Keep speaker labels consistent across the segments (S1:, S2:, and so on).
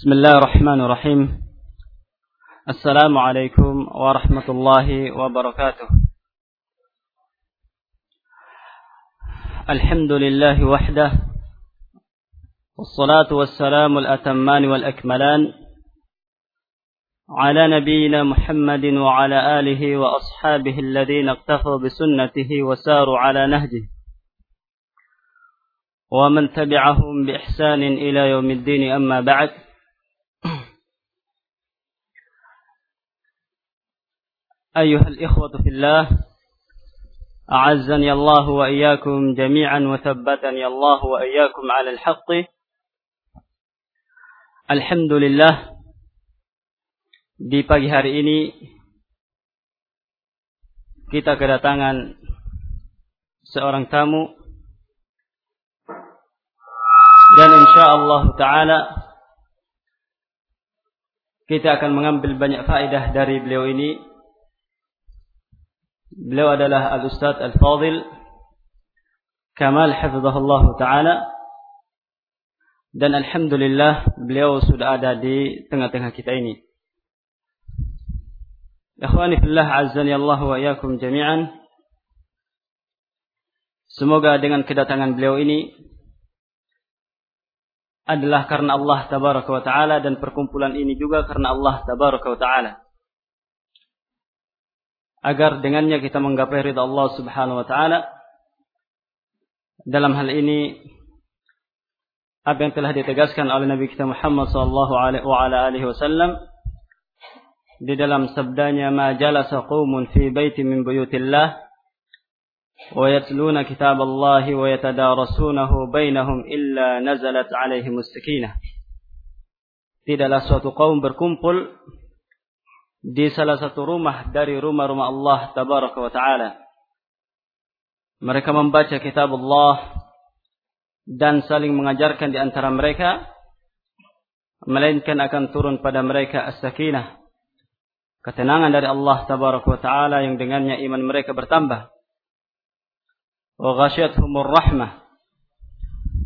S1: بسم الله الرحمن الرحيم السلام عليكم ورحمة الله وبركاته الحمد لله وحده والصلاة والسلام الأتمان والأكملان على نبينا محمد وعلى آله وأصحابه الذين اقتفوا بسنته وساروا على نهجه ومن تبعهم بإحسان إلى يوم الدين أما بعد أيها الإخوة في الله أعزني الله وإياكم جميعا وثبتني الله وإياكم على الحق الحمد لله di pagi hari ini kita kedatangan seorang tamu dan insya Allah taala kita akan mengambil banyak faedah dari beliau ini. Beliau adalah Al-Ustaz Al-Fadil Kamal Hafizahullah Ta'ala dan Alhamdulillah beliau sudah ada di tengah-tengah kita ini. Ikhwani fillah azzani Allah wa iyyakum jami'an. Semoga dengan kedatangan beliau ini adalah karena Allah tabaraka wa taala dan perkumpulan ini juga karena Allah tabaraka wa taala agar dengannya kita menggapai ridha Allah Subhanahu wa taala. Dalam hal ini apa yang telah ditegaskan oleh Nabi kita Muhammad sallallahu alaihi wasallam di dalam sabdanya ma jalasa qaumun fi baitin min buyutillah wa yatluna kitaballahi wa yatadarasunahu bainahum illa nazalat alaihim sakinah tidaklah suatu kaum berkumpul di salah satu rumah dari rumah-rumah Allah Tabaraka wa Ta'ala. Mereka membaca kitab Allah dan saling mengajarkan di antara mereka, melainkan akan turun pada mereka as-sakinah. Ketenangan dari Allah Tabaraka wa Ta'ala yang dengannya iman mereka bertambah wa ghasyiyatuhumur rahmah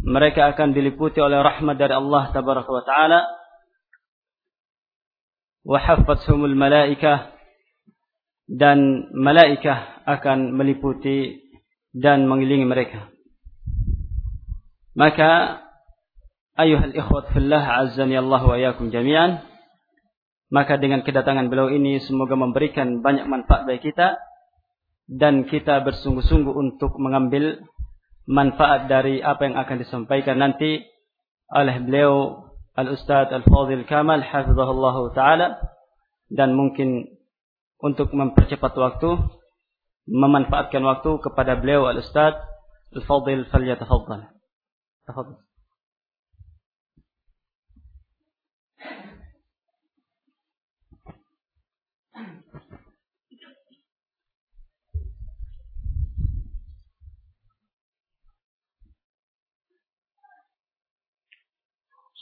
S1: mereka akan diliputi oleh rahmat dari Allah tabaraka wa taala wa haffathumul malaikah dan malaikah akan meliputi dan mengelilingi mereka. Maka ayuhal ikhwat fillah azzani Allah wa iyyakum jami'an. Maka dengan kedatangan beliau ini semoga memberikan banyak manfaat bagi kita dan kita bersungguh-sungguh untuk mengambil manfaat dari apa yang akan disampaikan nanti oleh beliau Al-Ustaz Al-Fadhil Kamal hafizahullah taala dan mungkin untuk mempercepat waktu memanfaatkan waktu kepada beliau Al-Ustaz Al-Fadhil falyatafaddal. Tafadhal.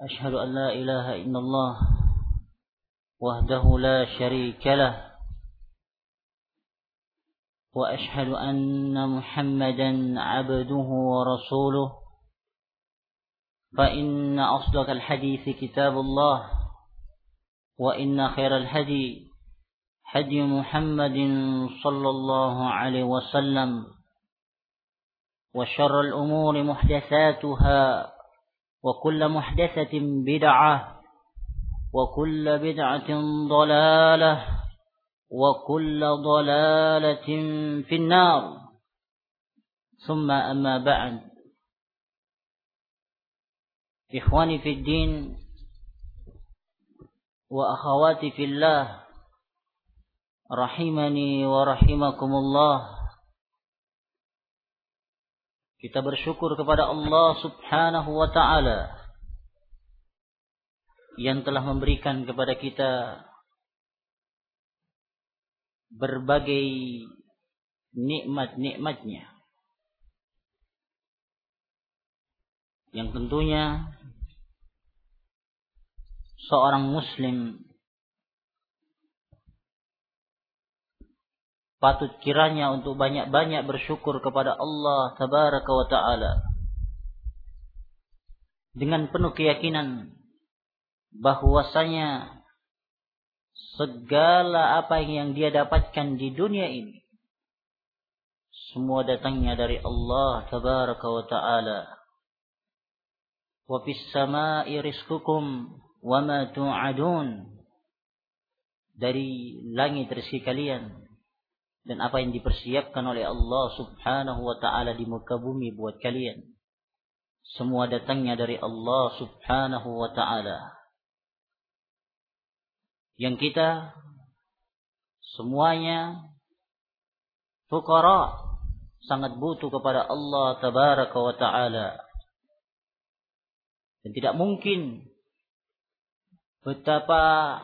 S2: أشهد أن لا إله إلا الله وحده لا شريك له وأشهد أن محمدا عبده ورسوله فإن أصدق الحديث كتاب الله وإن خير الهدي هدي محمد صلى الله عليه وسلم وشر الأمور محدثاتها وكل محدثة بدعة وكل بدعة ضلالة وكل ضلالة في النار. ثم أما بعد. إخواني في الدين وأخواتي في الله رحمني ورحمكم الله. Kita bersyukur kepada Allah subhanahu wa ta'ala yang telah memberikan kepada kita berbagai nikmat-nikmatnya. Yang tentunya seorang muslim patut kiranya untuk banyak-banyak bersyukur kepada Allah tabaraka wa taala. Dengan penuh keyakinan bahwasanya segala apa yang dia dapatkan di dunia ini semua datangnya dari Allah tabaraka wa taala. Wa fis samai rizqukum wa ma tu'adun. Dari langit rezeki kalian dan apa yang dipersiapkan oleh Allah Subhanahu wa taala di muka bumi buat kalian. Semua datangnya dari Allah Subhanahu wa taala. Yang kita semuanya fuqara sangat butuh kepada Allah tabaraka wa taala. Dan tidak mungkin betapa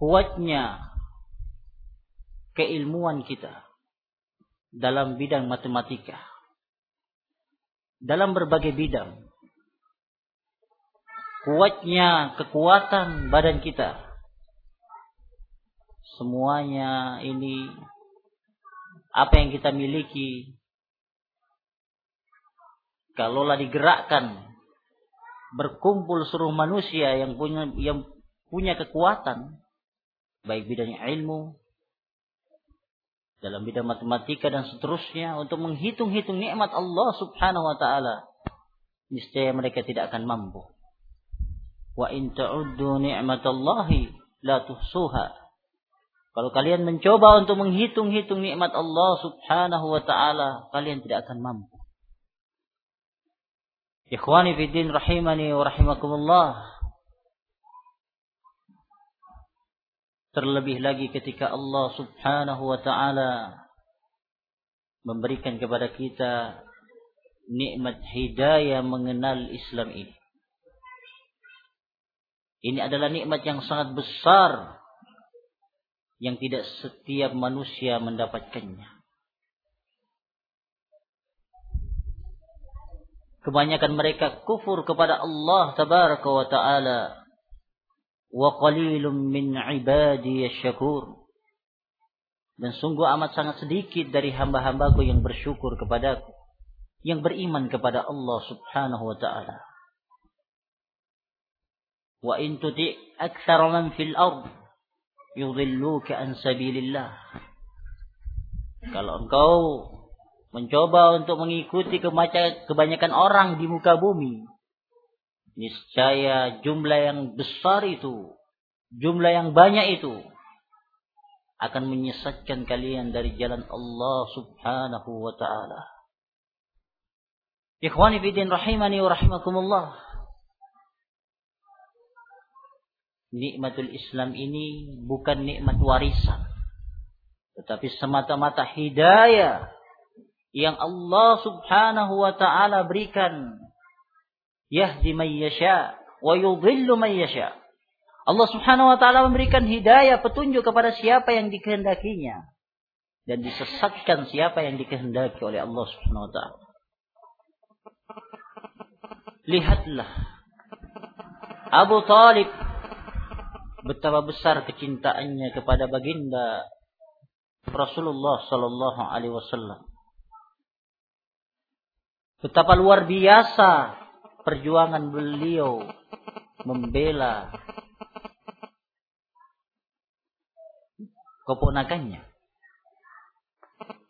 S2: kuatnya keilmuan kita dalam bidang matematika dalam berbagai bidang kuatnya kekuatan badan kita. Semuanya ini apa yang kita miliki kalaulah digerakkan berkumpul seluruh manusia yang punya yang punya kekuatan baik bidang ilmu dalam bidang matematika dan seterusnya untuk menghitung-hitung nikmat Allah Subhanahu wa taala niscaya mereka tidak akan mampu Wa in ta'uddu ni'matallahi la tuhsuha. Kalau kalian mencoba untuk menghitung-hitung nikmat Allah Subhanahu wa taala, kalian tidak akan mampu. Ikhwani fi din rahimani wa rahimakumullah. Terlebih lagi ketika Allah Subhanahu wa taala memberikan kepada kita nikmat hidayah mengenal Islam ini. Ini adalah nikmat yang sangat besar yang tidak setiap manusia mendapatkannya. Kebanyakan mereka kufur kepada Allah tabaraka wa taala. Qalilum min ibadi syakur. Dan sungguh amat sangat sedikit dari hamba-hambaku yang bersyukur kepadaku. Yang beriman kepada Allah subhanahu wa ta'ala. Wa in tuti' man fil ard yudhilluka an sabilillah. Kalau engkau mencoba untuk mengikuti kebanyakan orang di muka bumi, niscaya jumlah yang besar itu, jumlah yang banyak itu akan menyesatkan kalian dari jalan Allah Subhanahu wa taala. Ikhwani fi din rahimani wa rahimakumullah. nikmatul Islam ini bukan nikmat warisan tetapi semata-mata hidayah yang Allah Subhanahu wa taala berikan yahdi man yasha wa yudhillu man yasha. Allah Subhanahu wa taala memberikan hidayah petunjuk kepada siapa yang dikehendakinya. Dan disesatkan siapa yang dikehendaki oleh Allah Subhanahu wa taala. Lihatlah Abu Talib betapa besar kecintaannya kepada baginda Rasulullah sallallahu alaihi wasallam. Betapa luar biasa perjuangan beliau membela keponakannya.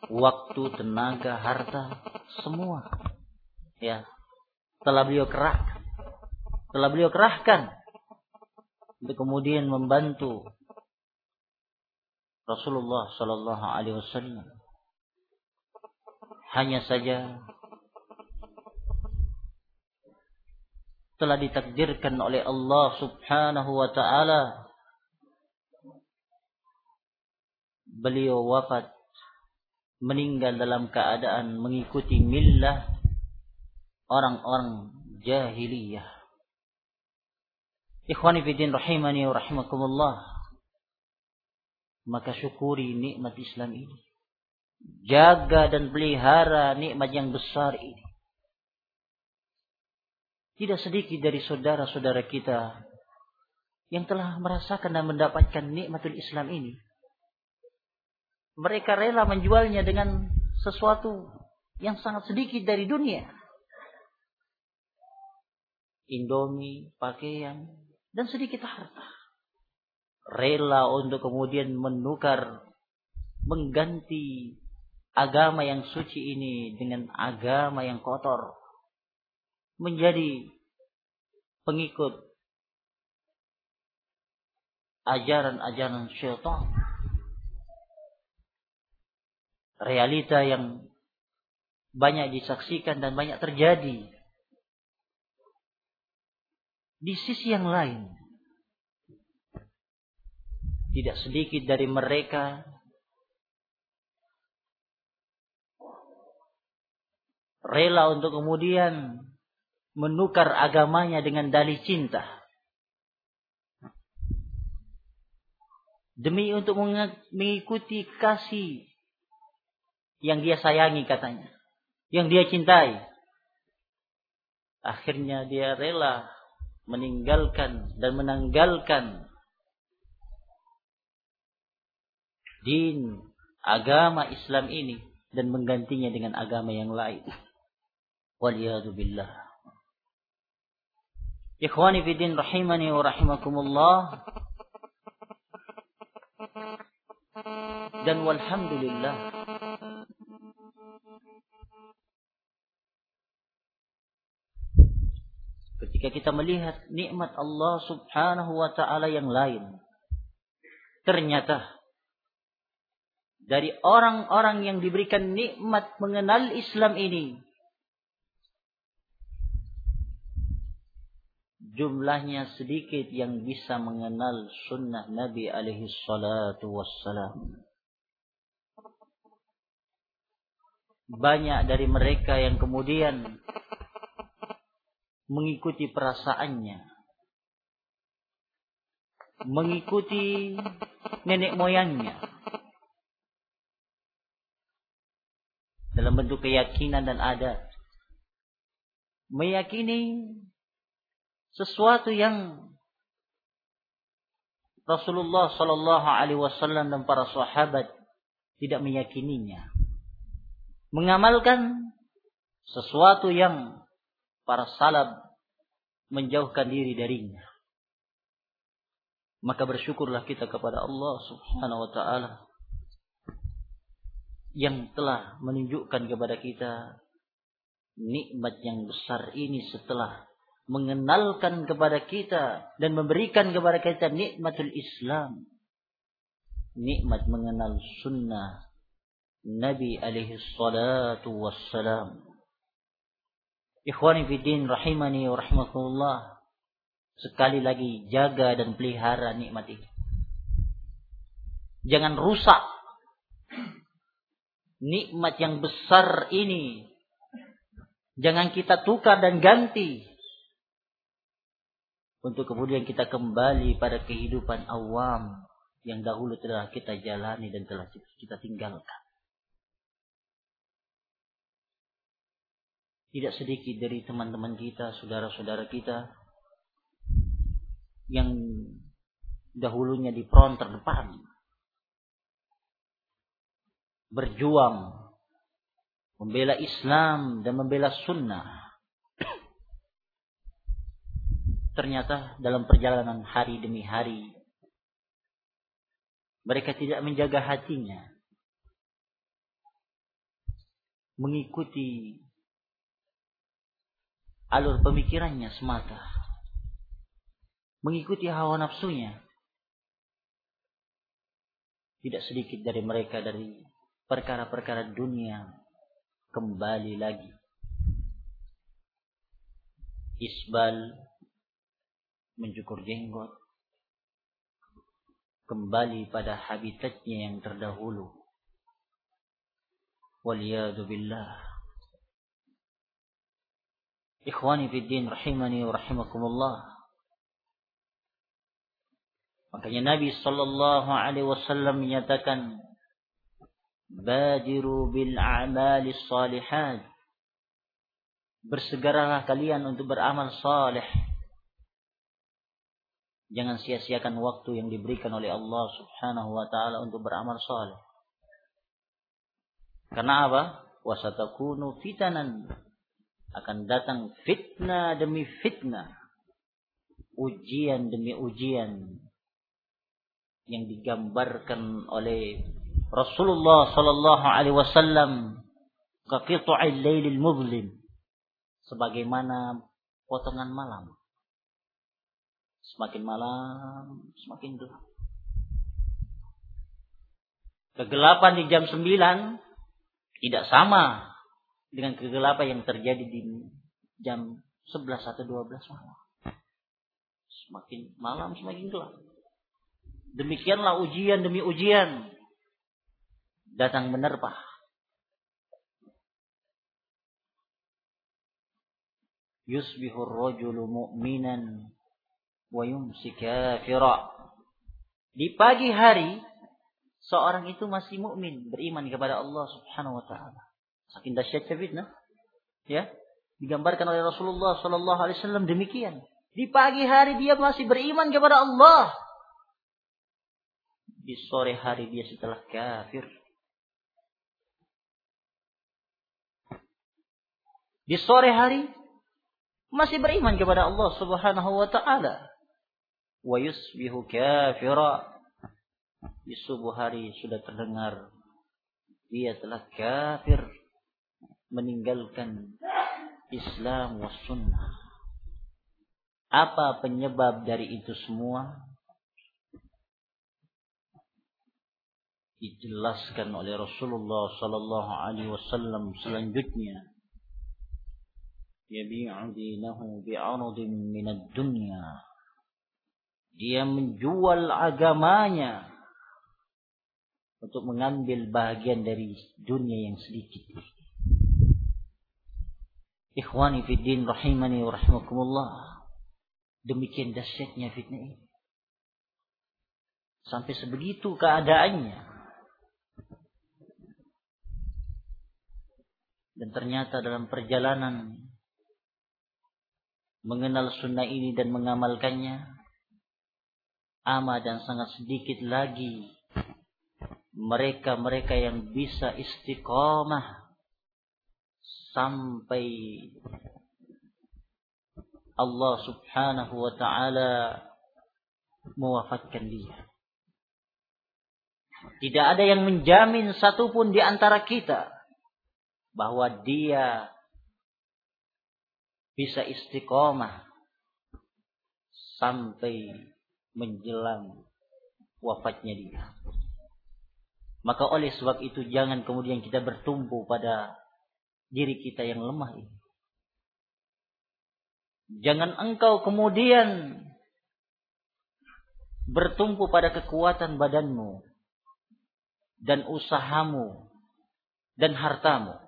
S2: Waktu, tenaga, harta, semua. Ya. Telah beliau kerahkan. Telah beliau kerahkan untuk kemudian membantu Rasulullah Sallallahu Alaihi Wasallam. Hanya saja telah ditakdirkan oleh Allah Subhanahu wa taala beliau wafat meninggal dalam keadaan mengikuti millah orang-orang jahiliyah Ikhwani fiddin rahimani wa rahimakumullah. Maka syukuri nikmat Islam ini. Jaga dan pelihara nikmat yang besar ini. Tidak sedikit dari saudara-saudara kita yang telah merasakan dan mendapatkan nikmatul Islam ini. Mereka rela menjualnya dengan sesuatu yang sangat sedikit dari dunia. Indomie, pakaian, dan sedikit harta. Rela untuk kemudian menukar, mengganti agama yang suci ini dengan agama yang kotor menjadi pengikut ajaran-ajaran syaitan. Realita yang banyak disaksikan dan banyak terjadi. Di sisi yang lain, tidak sedikit dari mereka rela untuk kemudian menukar agamanya dengan dalih cinta. Demi untuk mengikuti kasih yang dia sayangi katanya. Yang dia cintai. Akhirnya dia rela meninggalkan dan menanggalkan din agama Islam ini dan menggantinya dengan agama yang lain. Waliyadu billah. Ikhwani fi din rahimani wa rahimakumullah. Dan walhamdulillah. Ketika kita melihat nikmat Allah subhanahu wa ta'ala yang lain. Ternyata dari orang-orang yang diberikan nikmat mengenal Islam ini jumlahnya sedikit yang bisa mengenal sunnah Nabi alaihi salatu wassalam. Banyak dari mereka yang kemudian mengikuti perasaannya. Mengikuti nenek moyangnya. Dalam bentuk keyakinan dan adat. Meyakini sesuatu yang Rasulullah Shallallahu Alaihi Wasallam dan para sahabat tidak meyakininya, mengamalkan sesuatu yang para salaf menjauhkan diri darinya. Maka bersyukurlah kita kepada Allah Subhanahu wa taala yang telah menunjukkan kepada kita nikmat yang besar ini setelah mengenalkan kepada kita dan memberikan kepada kita nikmatul Islam. Nikmat mengenal sunnah Nabi alaihi salatu wassalam. Ikhwani fiddin rahimani wa rahmatullah. Sekali lagi jaga dan pelihara nikmat ini. Jangan rusak nikmat yang besar ini. Jangan kita tukar dan ganti untuk kemudian kita kembali pada kehidupan awam yang dahulu telah kita jalani dan telah kita tinggalkan. Tidak sedikit dari teman-teman kita, saudara-saudara kita yang dahulunya di front terdepan berjuang membela Islam dan membela sunnah ternyata dalam perjalanan hari demi hari mereka tidak menjaga hatinya mengikuti alur pemikirannya semata mengikuti hawa nafsunya. Tidak sedikit dari mereka dari perkara-perkara dunia kembali lagi. Isbal mencukur jenggot, kembali pada habitatnya yang terdahulu. Waliyadu billah. Ikhwani fi din rahimani wa rahimakumullah. Makanya Nabi sallallahu alaihi wasallam menyatakan Badiru bil a'malis salihat Bersegeralah kalian untuk beramal saleh Jangan sia-siakan waktu yang diberikan oleh Allah Subhanahu wa taala untuk beramal saleh. Karena apa? Wasatakunu fitanan. Akan datang fitnah demi fitnah. Ujian demi ujian yang digambarkan oleh Rasulullah sallallahu alaihi wasallam kaqita'il lailil muzlim sebagaimana potongan malam Semakin malam, semakin gelap. Kegelapan di jam 9 tidak sama dengan kegelapan yang terjadi di jam 11 atau 12 malam. Semakin malam semakin gelap. Demikianlah ujian demi ujian datang menerpa. Yusbihur rajulu mu'minan wa kafira. Di pagi hari seorang itu masih mukmin, beriman kepada Allah Subhanahu wa taala. Saking dahsyatnya fitnah. Ya, digambarkan oleh Rasulullah sallallahu alaihi wasallam demikian. Di pagi hari dia masih beriman kepada Allah. Di sore hari dia setelah kafir. Di sore hari masih beriman kepada Allah Subhanahu wa taala wa yusbihu kafira. Di subuh hari sudah terdengar dia telah kafir meninggalkan Islam was sunnah. Apa penyebab dari itu semua? Dijelaskan oleh Rasulullah sallallahu alaihi wasallam selanjutnya. Yabi'u dinahu bi'aradin minad dunya dia menjual agamanya untuk mengambil bagian dari dunia yang sedikit. Ikhwani fiddin rahimani wa rahmakumullah. Demikian dahsyatnya fitnah ini. Sampai sebegitu keadaannya. Dan ternyata dalam perjalanan mengenal sunnah ini dan mengamalkannya, amat dan sangat sedikit lagi mereka-mereka yang bisa istiqomah sampai Allah Subhanahu wa taala mewafatkan dia. Tidak ada yang menjamin satupun di antara kita bahwa dia bisa istiqomah sampai menjelang wafatnya dia. Maka oleh sebab itu jangan kemudian kita bertumpu pada diri kita yang lemah ini. Jangan engkau kemudian bertumpu pada kekuatan badanmu dan usahamu dan hartamu.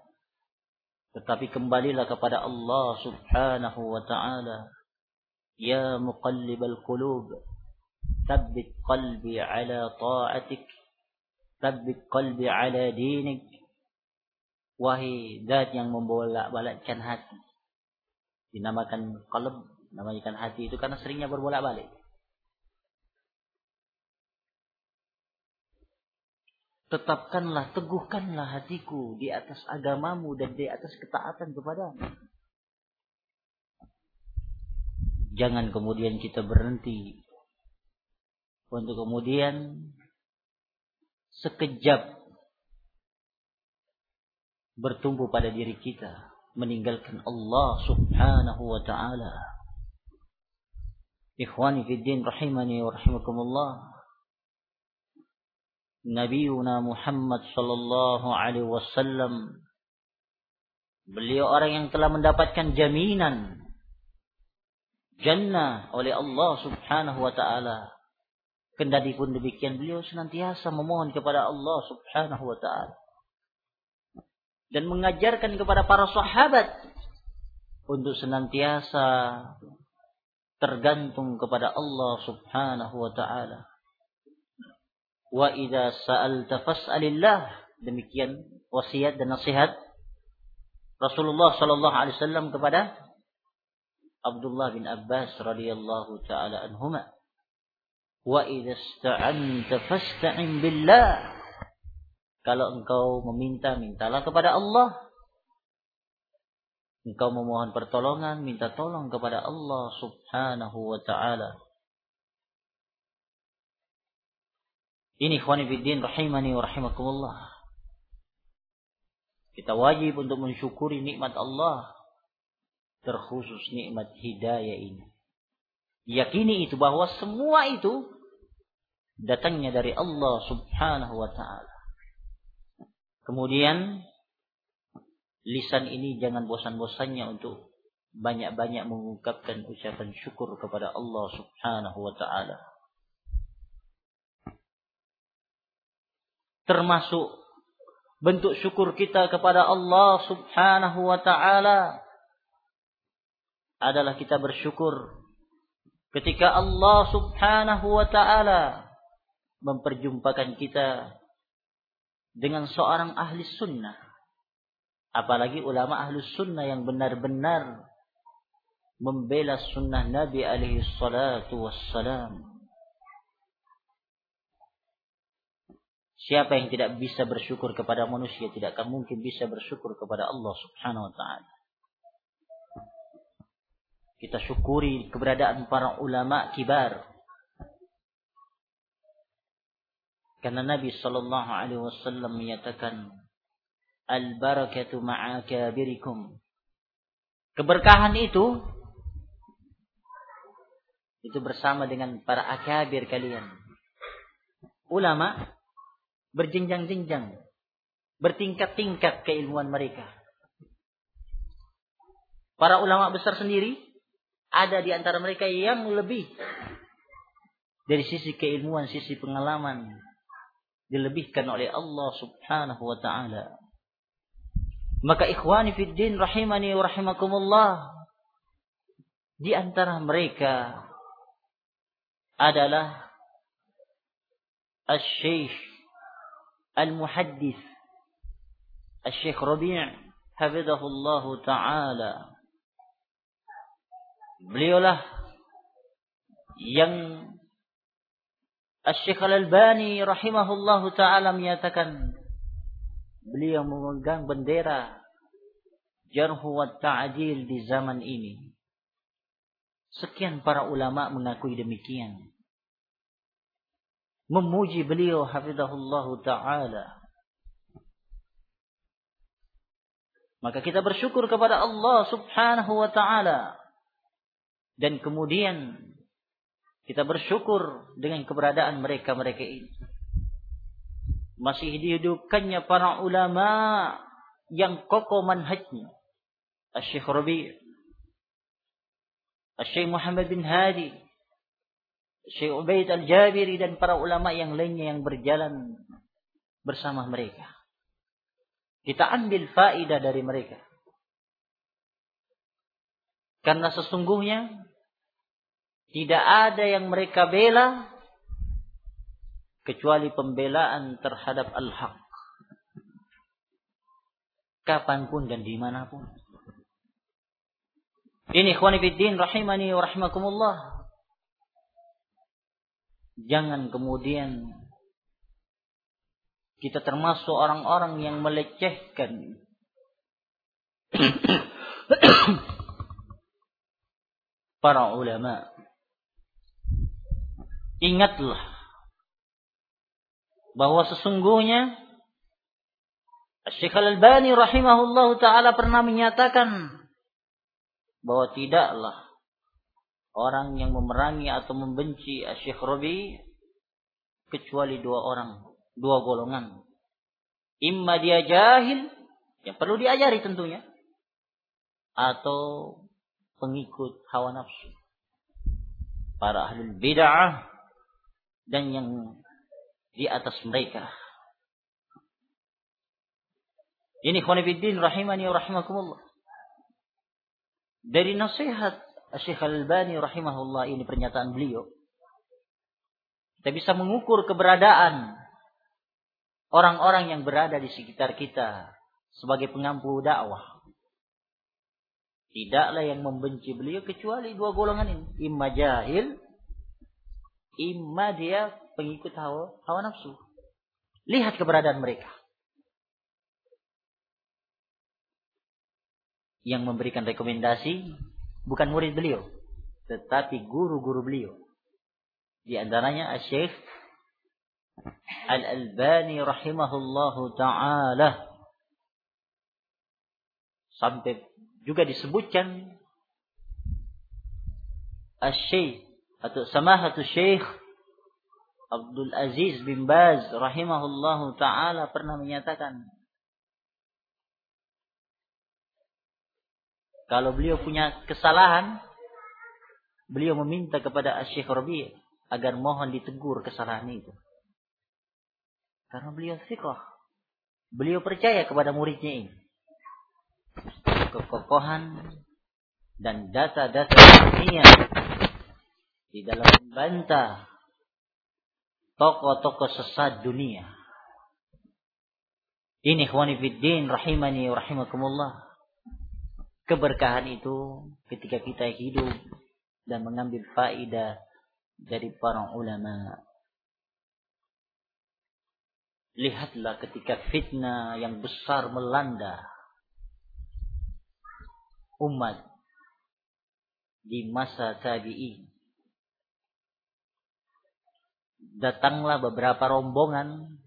S2: Tetapi kembalilah kepada Allah subhanahu wa ta'ala. Ya muqallibal qulub. ثبت قلبي على طاعتك ثبت قلبي على دينك wahai zat yang membolak-balikkan hati dinamakan qalb namanya hati itu karena seringnya berbolak-balik tetapkanlah teguhkanlah hatiku di atas agamamu dan di atas ketaatan kepadamu jangan kemudian kita berhenti untuk kemudian sekejap bertumbuh pada diri kita meninggalkan Allah Subhanahu wa taala. Ikhwani fi din rahimani wa rahimakumullah. Nabiuna Muhammad sallallahu alaihi wasallam beliau orang yang telah mendapatkan jaminan jannah oleh Allah Subhanahu wa taala Kendati pun demikian beliau senantiasa memohon kepada Allah subhanahu wa ta'ala. Dan mengajarkan kepada para sahabat untuk senantiasa tergantung kepada Allah subhanahu wa ta'ala. Wa idza sa'alta fas'alillah. Demikian wasiat dan nasihat Rasulullah sallallahu alaihi wasallam kepada Abdullah bin Abbas radhiyallahu taala anhuma. Wa idza ista'anta fasta'in billah. Kalau engkau meminta, mintalah kepada Allah. Engkau memohon pertolongan, minta tolong kepada Allah subhanahu wa ta'ala. Ini khwani fiddin rahimani wa rahimakumullah. Kita wajib untuk mensyukuri nikmat Allah. Terkhusus nikmat hidayah ini. Yakini itu bahwa semua itu datangnya dari Allah subhanahu wa ta'ala. Kemudian lisan ini jangan bosan-bosannya untuk banyak-banyak mengungkapkan ucapan syukur kepada Allah subhanahu wa ta'ala. termasuk bentuk syukur kita kepada Allah Subhanahu wa taala adalah kita bersyukur ketika Allah Subhanahu wa taala memperjumpakan kita dengan seorang ahli sunnah apalagi ulama ahli sunnah yang benar-benar membela sunnah Nabi alaihi salatu wassalam Siapa yang tidak bisa bersyukur kepada manusia tidak akan mungkin bisa bersyukur kepada Allah Subhanahu wa taala. Kita syukuri keberadaan para ulama kibar. Karena Nabi sallallahu alaihi wasallam menyatakan al barakatu ma'a kabirikum. Keberkahan itu itu bersama dengan para akabir kalian. Ulama berjenjang-jenjang, bertingkat-tingkat keilmuan mereka. Para ulama besar sendiri ada di antara mereka yang lebih dari sisi keilmuan, sisi pengalaman dilebihkan oleh Allah Subhanahu wa taala. Maka ikhwani fid din rahimani wa rahimakumullah di antara mereka adalah Al-Syekh Al-Muhaddis Al-Syekh Rabi' Hafidhahullah Ta'ala beliaulah yang Syekh Al-Albani rahimahullahu taala menyatakan beliau memegang bendera jarhu wa ta'dil di zaman ini. Sekian para ulama mengakui demikian memuji beliau hafizahullah taala. Maka kita bersyukur kepada Allah Subhanahu wa taala. Dan kemudian kita bersyukur dengan keberadaan mereka-mereka ini. Masih dihidupkannya para ulama yang kokoh manhajnya. Asy-Syaikh Rabi' Asy-Syaikh Muhammad bin Hadi Syekh Ubaid al-Jabiri dan para ulama yang lainnya yang berjalan bersama mereka. Kita ambil faidah dari mereka. Karena sesungguhnya tidak ada yang mereka bela kecuali pembelaan terhadap al-haq. Kapan pun dan di mana pun. Ini khwanifiddin rahimani wa rahimakumullah. Jangan kemudian kita termasuk orang-orang yang melecehkan para ulama. Ingatlah bahwa sesungguhnya Syekh Al-Albani rahimahullah taala pernah menyatakan bahwa tidaklah orang yang memerangi atau membenci Syekh Rabi kecuali dua orang, dua golongan. Imma dia jahil yang perlu diajari tentunya atau pengikut hawa nafsu. Para ahli bid'ah dan yang di atas mereka. Ini khonifuddin rahimani rahimakumullah. Dari nasihat Syekh Al-Albani rahimahullah ini pernyataan beliau. Kita bisa mengukur keberadaan orang-orang yang berada di sekitar kita sebagai pengampu dakwah. Tidaklah yang membenci beliau kecuali dua golongan ini. Imma jahil, imma dia pengikut hawa, hawa nafsu. Lihat keberadaan mereka. Yang memberikan rekomendasi bukan murid beliau, tetapi guru-guru beliau. Di antaranya Syekh Al-Albani rahimahullahu taala sampai juga disebutkan Asy-Syaikh atau Samahatul Syekh Abdul Aziz bin Baz rahimahullahu taala pernah menyatakan kalau beliau punya kesalahan beliau meminta kepada Syekh Rabi' agar mohon ditegur kesalahan itu. Karena beliau siqah beliau percaya kepada muridnya ini kekokohan dan data-data dunia di dalam membantah tokoh-tokoh sesat dunia. Ini ikhwani fiddin rahimani rahimakumullah. Keberkahan itu ketika kita hidup dan mengambil faidah dari para ulama. Lihatlah ketika fitnah yang besar melanda umat di masa tabi'in. Datanglah beberapa rombongan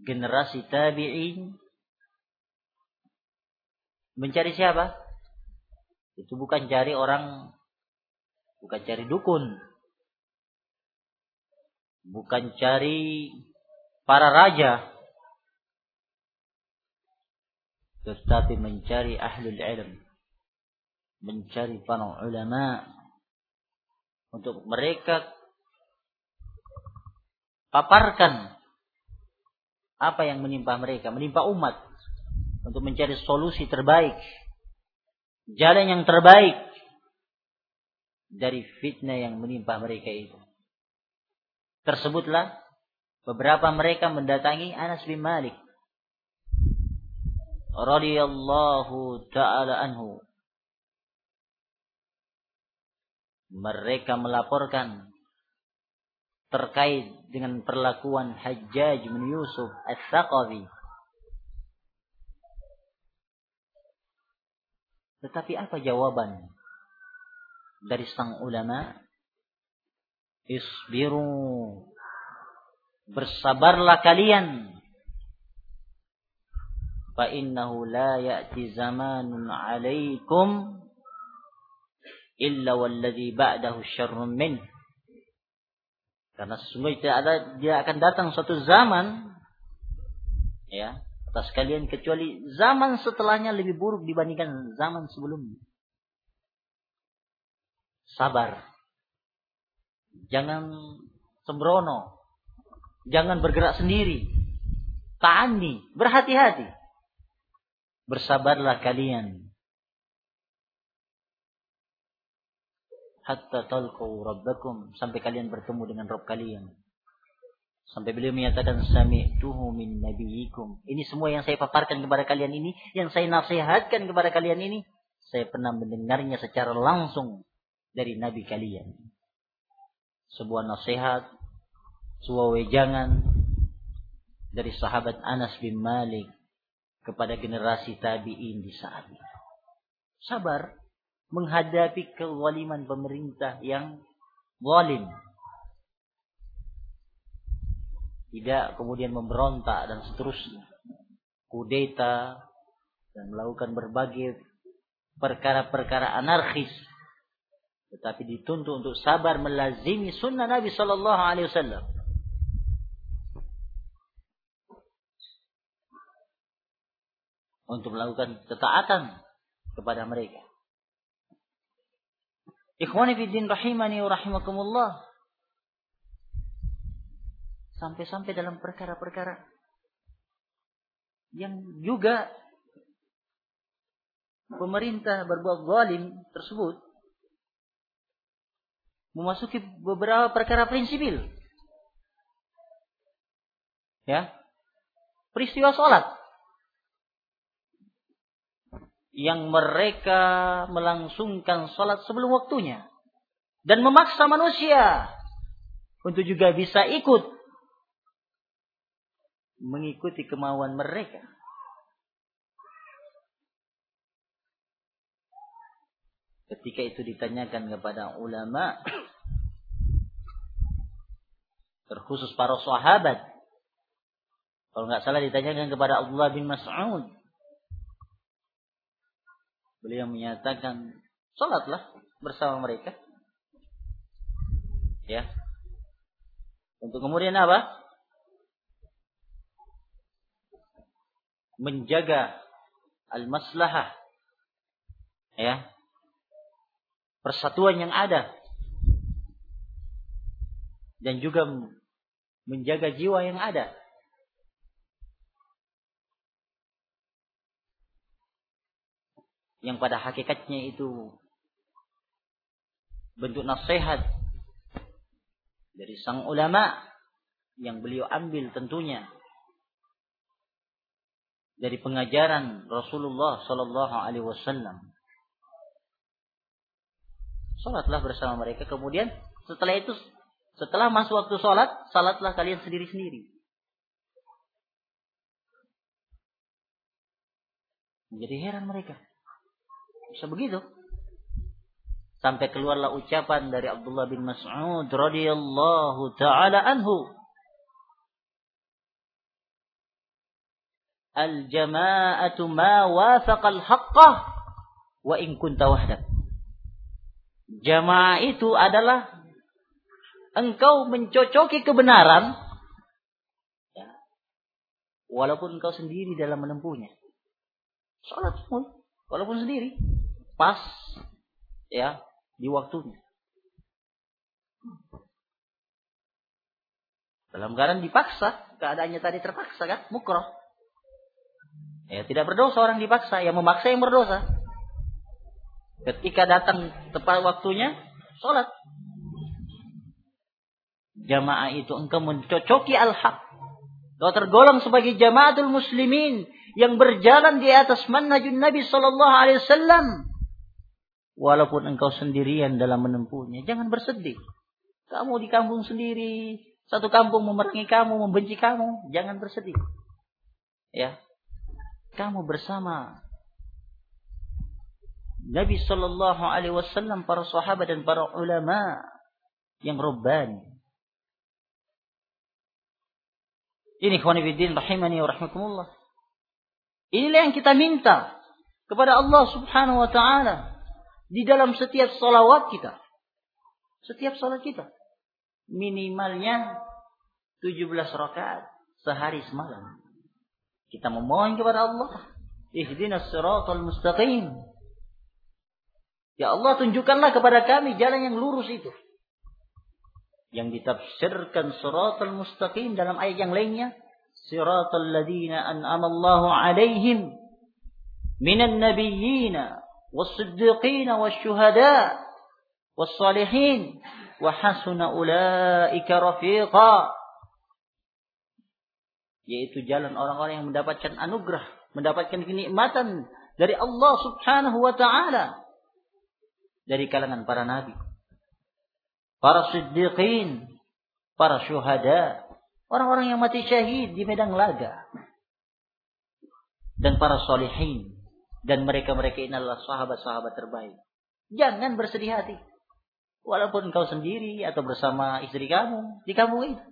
S2: generasi tabi'in mencari siapa? Itu bukan cari orang bukan cari dukun. Bukan cari para raja. Tetapi mencari ahlul ilm mencari para ulama untuk mereka paparkan apa yang menimpa mereka, menimpa umat untuk mencari solusi terbaik, jalan yang terbaik dari fitnah yang menimpa mereka itu. Tersebutlah beberapa mereka mendatangi Anas bin Malik radhiyallahu taala anhu mereka melaporkan terkait dengan perlakuan Hajjaj bin Yusuf As-Saqafi. Tetapi apa jawaban dari sang ulama? Isbiru. Bersabarlah kalian. Fa innahu la ya'ti zamanun 'alaikum illa walladhi ba'dahu syarrun min. Karena sesungguhnya tidak ada dia akan datang suatu zaman ya atas kalian kecuali zaman setelahnya lebih buruk dibandingkan zaman sebelumnya. Sabar. Jangan sembrono. Jangan bergerak sendiri. Ta'ani, berhati-hati. Bersabarlah kalian hatta talqau rabbakum sampai kalian bertemu dengan Rabb kalian. Sampai beliau menyatakan sami'tuhu min nabiyikum. Ini semua yang saya paparkan kepada kalian ini, yang saya nasihatkan kepada kalian ini, saya pernah mendengarnya secara langsung dari nabi kalian. Sebuah nasihat, sebuah wejangan dari sahabat Anas bin Malik kepada generasi tabi'in di saat itu. Sabar, menghadapi kewaliman pemerintah yang zalim. Tidak kemudian memberontak dan seterusnya. Kudeta dan melakukan berbagai perkara-perkara anarkis. Tetapi dituntut untuk sabar melazimi sunnah Nabi Sallallahu Alaihi Wasallam. Untuk melakukan ketaatan kepada mereka. Ikhwani fiddin rahimani wa rahimakumullah. Sampai-sampai dalam perkara-perkara yang juga pemerintah berbuat zalim tersebut memasuki beberapa perkara prinsipil. Ya. peristiwa sholat. Yang mereka melangsungkan sholat sebelum waktunya. Dan memaksa manusia untuk juga bisa ikut mengikuti kemauan mereka. Ketika itu ditanyakan kepada ulama, terkhusus para sahabat, kalau nggak salah ditanyakan kepada Abdullah bin Mas'ud. Beliau menyatakan, sholatlah bersama mereka. Ya. Untuk kemudian apa? Menjaga al-maslahah. Ya. Persatuan yang ada. Dan juga menjaga jiwa yang ada. Yang pada hakikatnya itu bentuk nasihat dari sang ulama yang beliau ambil tentunya dari pengajaran Rasulullah Sallallahu Alaihi Wasallam. Salatlah bersama mereka. Kemudian setelah itu, setelah masuk waktu salat, salatlah kalian sendiri-sendiri. Menjadi heran mereka. Bisa begitu. Sampai keluarlah ucapan dari Abdullah bin Mas'ud radhiyallahu taala anhu. Al-jama'atu ma wafaqa al-haqqah wa in kunta wahdak. Jamaah itu adalah engkau mencocoki kebenaran ya, walaupun engkau sendiri dalam menempuhnya. Salat pun walaupun sendiri pas ya di waktunya. Dalam keadaan dipaksa, keadaannya tadi terpaksa kan, mukroh. Ya, tidak berdosa orang dipaksa, yang memaksa yang berdosa. Ketika datang tepat waktunya, sholat. Jamaah itu engkau mencocoki al-haq. Kau tergolong sebagai jamaatul muslimin yang berjalan di atas manhajun Nabi wasallam walaupun engkau sendirian dalam menempuhnya. Jangan bersedih. Kamu di kampung sendiri, satu kampung memerangi kamu, membenci kamu, jangan bersedih. Ya. Kamu bersama Nabi sallallahu alaihi wasallam, para sahabat dan para ulama yang robbani. Ini khawani bidin rahimani wa rahmatullah. Inilah yang kita minta kepada Allah Subhanahu wa taala di dalam setiap solawat kita. Setiap sholat kita. Minimalnya 17 rakaat sehari semalam. Kita memohon kepada Allah. Ihdinas siratal mustaqim. Ya Allah tunjukkanlah kepada kami jalan yang lurus itu. Yang ditafsirkan siratal mustaqim dalam ayat yang lainnya. Siratal ladina an'amallahu alaihim. Minan nabiyyina والصديقين والشهداء والصالحين وحسن أولئك رفيقا yaitu jalan orang-orang yang mendapatkan anugerah, mendapatkan kenikmatan dari Allah Subhanahu wa taala dari kalangan para nabi, para siddiqin, para syuhada, orang-orang yang mati syahid di medan laga dan para solihin dan mereka-mereka ini adalah sahabat-sahabat terbaik. Jangan bersedih hati. Walaupun kau sendiri atau bersama istri kamu di kampung itu.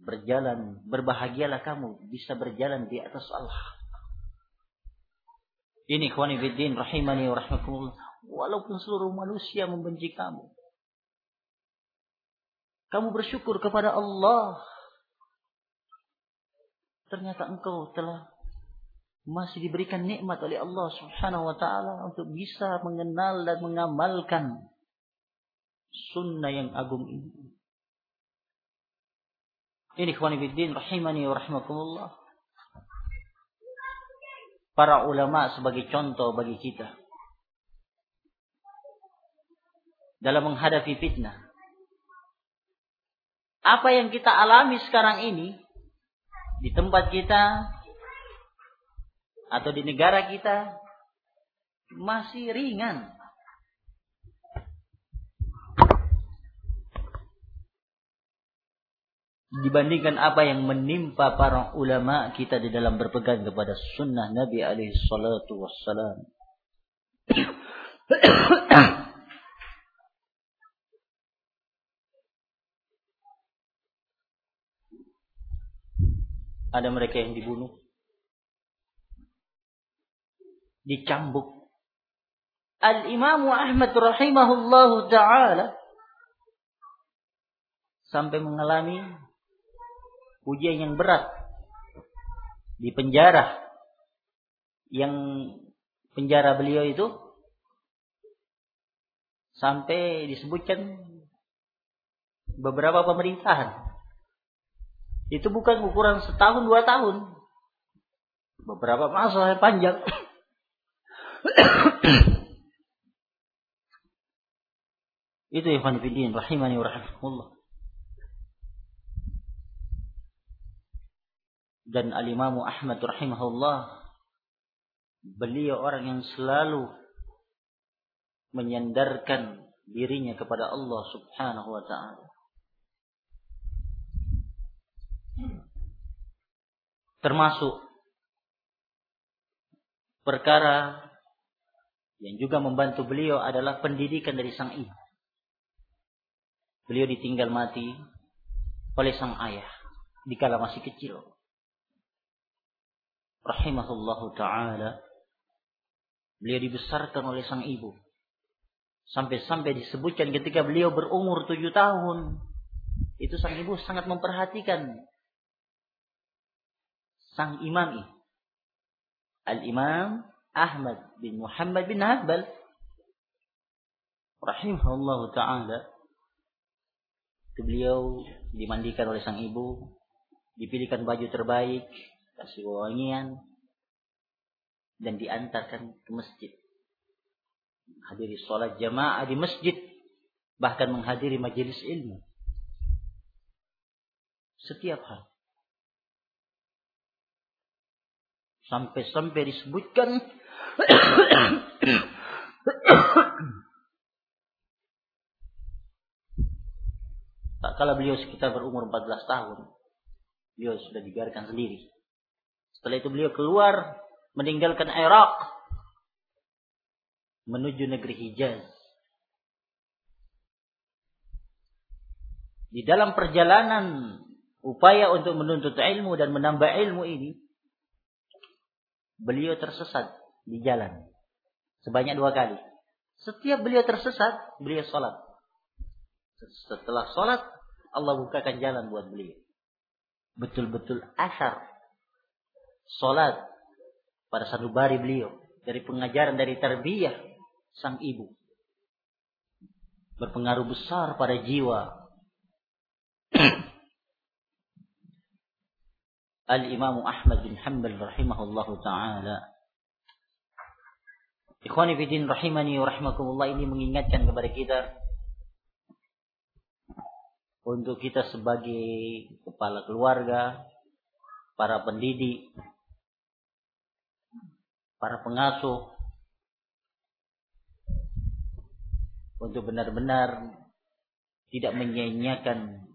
S2: Berjalan, berbahagialah kamu bisa berjalan di atas Allah. Ini khwani fiddin rahimani wa rahmatullah. Walaupun seluruh manusia membenci kamu. Kamu bersyukur kepada Allah. Ternyata engkau telah masih diberikan nikmat oleh Allah Subhanahu wa taala untuk bisa mengenal dan mengamalkan sunnah yang agung ini. Ini ikhwani fiddin rahimani wa rahmakumullah. Para ulama sebagai contoh bagi kita dalam menghadapi fitnah. Apa yang kita alami sekarang ini di tempat kita atau di negara kita masih ringan. Dibandingkan apa yang menimpa para ulama kita di dalam berpegang kepada sunnah Nabi alaihi salatu wassalam. Ada mereka yang dibunuh. Dicambuk. Al-Imam Ahmad rahimahullahu ta'ala. Sampai mengalami ujian yang berat. Di penjara. Yang penjara beliau itu. Sampai disebutkan beberapa pemerintahan itu bukan ukuran setahun dua tahun. Beberapa masa yang panjang. Itu Ikhwan Fidin rahimani wa rahimahullah. Dan Al-Imam Ahmad rahimahullah beliau orang yang selalu menyandarkan dirinya kepada Allah Subhanahu wa taala. termasuk perkara yang juga membantu beliau adalah pendidikan dari sang ibu. Beliau ditinggal mati oleh sang ayah dikala masih kecil. Rahimahullahu taala. Beliau dibesarkan oleh sang ibu. Sampai-sampai disebutkan ketika beliau berumur tujuh tahun. Itu sang ibu sangat memperhatikan sang imam Al-Imam Ahmad bin Muhammad bin Hanbal. Rahimahullah taala. Beliau dimandikan oleh sang ibu. Dipilihkan baju terbaik kasih wangian dan diantarkan ke masjid. Hadiri sholat jamaah di masjid bahkan menghadiri majelis ilmu. Setiap hari. Sampai-sampai disebutkan tak kala beliau sekitar berumur 14 tahun, beliau sudah dibiarkan sendiri. Setelah itu beliau keluar meninggalkan Irak menuju negeri Hijaz. Di dalam perjalanan upaya untuk menuntut ilmu dan menambah ilmu ini, beliau tersesat di jalan sebanyak dua kali. Setiap beliau tersesat, beliau sholat. Setelah sholat, Allah bukakan jalan buat beliau. Betul-betul asar. Sholat pada sanubari beliau. Dari pengajaran, dari tarbiyah sang ibu. Berpengaruh besar pada jiwa. Al-Imam Ahmad bin Hanbal rahimahullahu taala. Ikhwani din rahimani rahmakumullah ini mengingatkan kepada kita untuk kita sebagai kepala keluarga, para pendidik, para pengasuh untuk benar-benar tidak menyia-nyiakan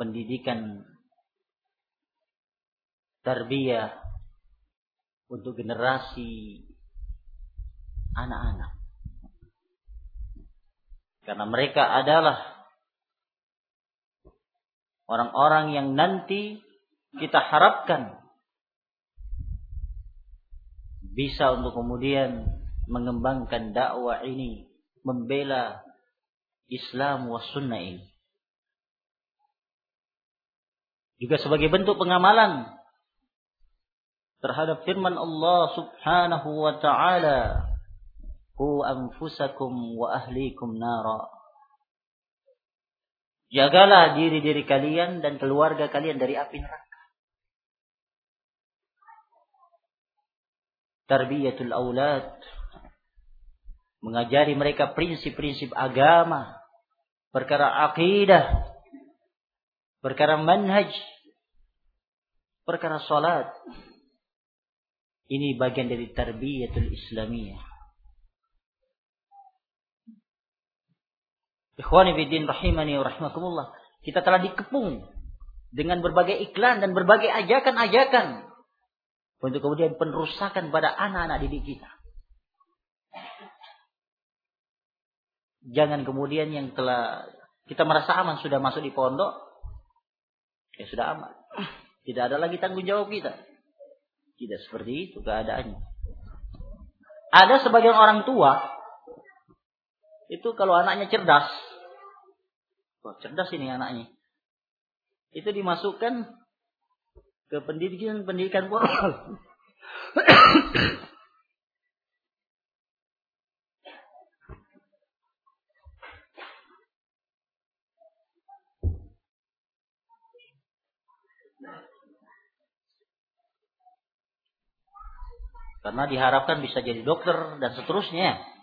S2: pendidikan tarbiyah untuk generasi anak-anak. Karena mereka adalah orang-orang yang nanti kita harapkan bisa untuk kemudian mengembangkan dakwah ini, membela Islam was sunnah ini. Juga sebagai bentuk pengamalan terhadap firman Allah Subhanahu wa taala, "Qu anfusakum wa ahlikum nara." Jagalah diri-diri kalian dan keluarga kalian dari api neraka. Tarbiyatul aulad mengajari mereka prinsip-prinsip agama, perkara akidah, perkara manhaj, perkara salat ini bagian dari tarbiyatul islamiyah. Ikhwani bidin rahimani wa rahimakumullah. Kita telah dikepung dengan berbagai iklan dan berbagai ajakan-ajakan untuk kemudian penerusakan pada anak-anak didik kita. Jangan kemudian yang telah kita merasa aman sudah masuk di pondok, ya sudah aman. Tidak ada lagi tanggung jawab kita. Tidak seperti itu keadaannya. Ada sebagian orang tua itu kalau anaknya cerdas, wah cerdas ini anaknya, itu dimasukkan ke pendidikan pendidikan formal. Karena diharapkan bisa jadi dokter dan seterusnya.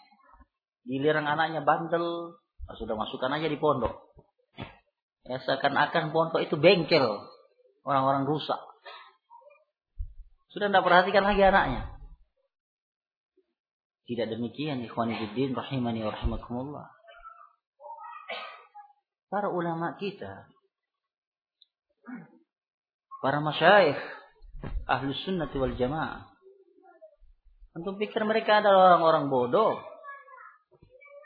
S2: Giliran anaknya bandel, ah, sudah masukkan aja di pondok. Ya seakan-akan pondok itu bengkel. Orang-orang rusak. Sudah tidak perhatikan lagi anaknya. Tidak demikian ikhwanifiddin rahimani rahimakumullah. Para ulama kita para masyayikh ahlus sunnati wal jamaah untuk pikir mereka adalah orang-orang bodoh.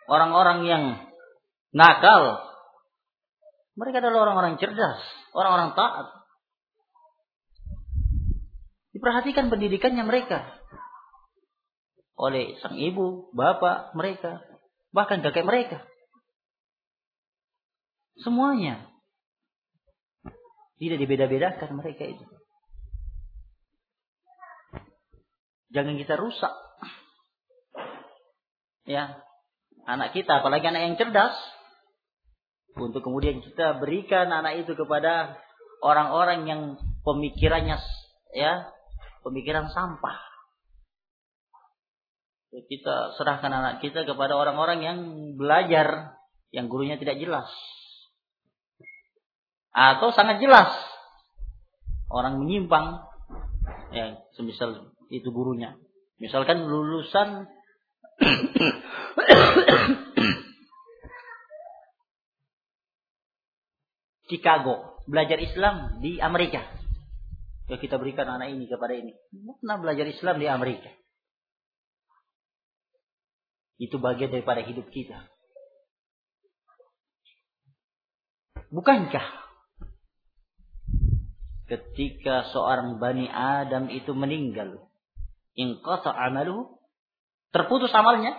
S2: Orang-orang yang nakal. Mereka adalah orang-orang cerdas. Orang-orang taat. Diperhatikan pendidikannya mereka. Oleh sang ibu, bapak mereka. Bahkan kakek mereka. Semuanya. Tidak dibeda-bedakan mereka itu. Jangan kita rusak. Ya, anak kita, apalagi anak yang cerdas, untuk kemudian kita berikan anak itu kepada orang-orang yang pemikirannya ya pemikiran sampah. Kita serahkan anak kita kepada orang-orang yang belajar yang gurunya tidak jelas. Atau sangat jelas. Orang menyimpang. Ya, semisal itu gurunya. Misalkan lulusan Chicago, belajar Islam di Amerika. Ya kita berikan anak ini kepada ini. Mana belajar Islam di Amerika? Itu bagian daripada hidup kita. Bukankah ketika seorang Bani Adam itu meninggal inqata amaluhu terputus amalnya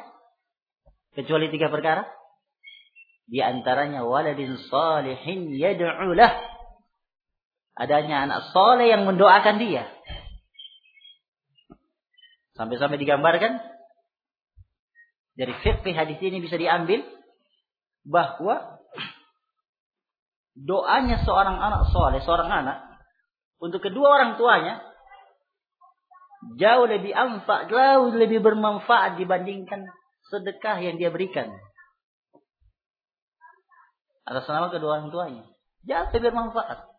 S2: kecuali tiga perkara di antaranya waladin salihin yad'u lah adanya anak soleh yang mendoakan dia sampai-sampai digambarkan dari fikih hadis ini bisa diambil bahwa doanya seorang anak soleh seorang anak untuk kedua orang tuanya jauh lebih amfak, jauh lebih bermanfaat dibandingkan sedekah yang dia berikan. Atas nama kedua orang tuanya. Lebih bermanfaat.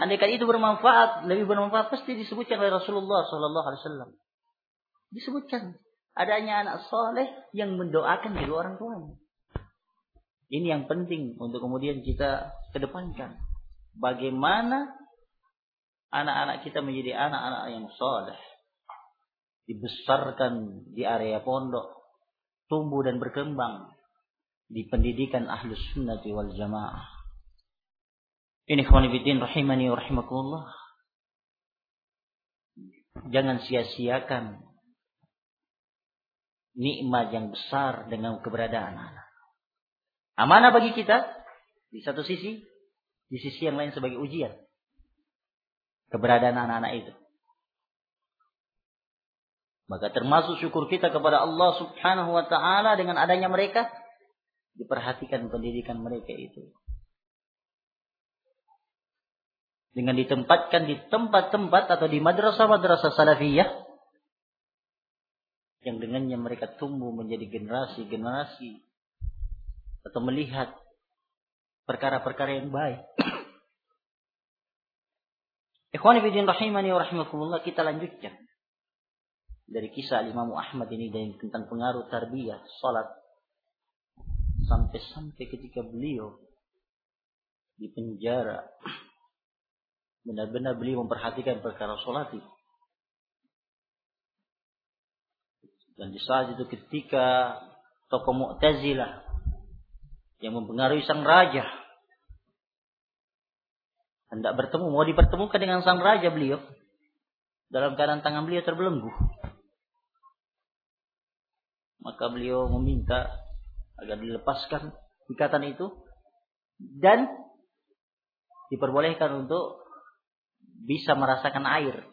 S2: Andaikan itu bermanfaat, lebih bermanfaat pasti disebutkan oleh Rasulullah Sallallahu Alaihi Wasallam. Disebutkan adanya anak soleh yang mendoakan kedua orang tuanya. Ini yang penting untuk kemudian kita kedepankan. Bagaimana anak-anak kita menjadi anak-anak yang soleh. Dibesarkan di area pondok. Tumbuh dan berkembang. Di pendidikan ahlus sunnati wal jamaah. Ini khwanibidin rahimani wa rahimakumullah. Jangan sia-siakan nikmat yang besar dengan keberadaan anak. Amanah bagi kita di satu sisi, di sisi yang lain sebagai ujian keberadaan anak-anak itu. Maka termasuk syukur kita kepada Allah Subhanahu wa taala dengan adanya mereka diperhatikan pendidikan mereka itu. Dengan ditempatkan di tempat-tempat atau di madrasah-madrasah salafiyah yang dengannya mereka tumbuh menjadi generasi-generasi atau melihat perkara-perkara yang baik Ikhwani bidin rahimani wa rahimakumullah kita lanjutkan. Dari kisah Imam Ahmad ini dan tentang pengaruh tarbiyah, salat. Sampai-sampai ketika beliau di penjara. Benar-benar beliau memperhatikan perkara salat itu. Dan di saat itu ketika tokoh Mu'tazilah yang mempengaruhi sang raja hendak bertemu, mau dipertemukan dengan sang raja beliau. Dalam keadaan tangan beliau terbelenggu. Maka beliau meminta agar dilepaskan ikatan itu. Dan diperbolehkan untuk bisa merasakan air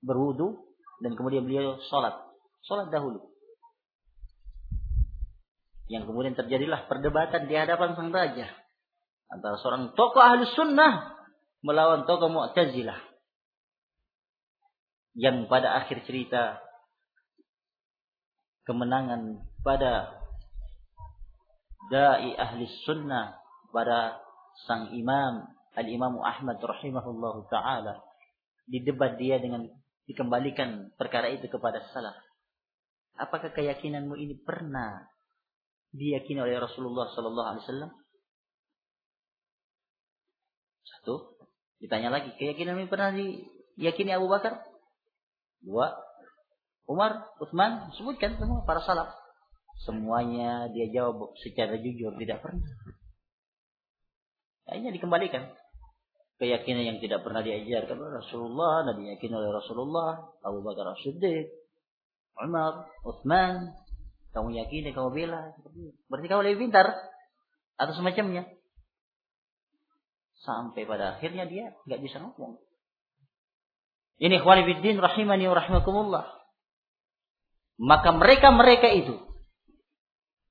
S2: berwudu dan kemudian beliau sholat. Sholat dahulu. Yang kemudian terjadilah perdebatan di hadapan sang raja. Antara seorang tokoh ahli sunnah melawan tokoh Mu'tazilah. Yang pada akhir cerita kemenangan pada dai ahli sunnah pada sang imam al-imam Ahmad rahimahullahu taala di debat dia dengan dikembalikan perkara itu kepada salaf apakah keyakinanmu ini pernah diyakini oleh Rasulullah sallallahu alaihi wasallam satu Ditanya lagi, keyakinan ini pernah diyakini Abu Bakar? Dua. Umar, Utsman, sebutkan semua para salaf. Semuanya dia jawab secara jujur, tidak pernah. Akhirnya dikembalikan. Keyakinan yang tidak pernah diajarkan oleh Rasulullah, dan diyakini oleh Rasulullah, Abu Bakar As-Siddiq, Umar, Utsman, kamu yakini, kamu bela. Berarti kamu lebih pintar. Atau semacamnya. Sampai pada akhirnya dia nggak bisa ngomong. Ini khwanifiddin rahimani wa rahimakumullah. Maka mereka-mereka itu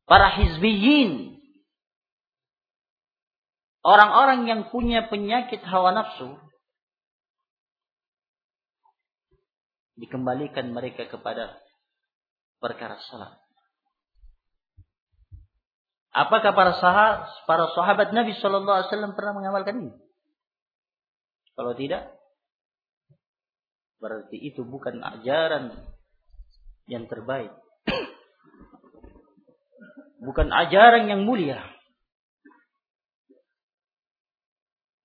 S2: para hizbiyin orang-orang yang punya penyakit hawa nafsu dikembalikan mereka kepada perkara salat. Apakah para sahabat, para sahabat Nabi Shallallahu Alaihi Wasallam pernah mengamalkan ini? Kalau tidak, berarti itu bukan ajaran yang terbaik. Bukan ajaran yang mulia.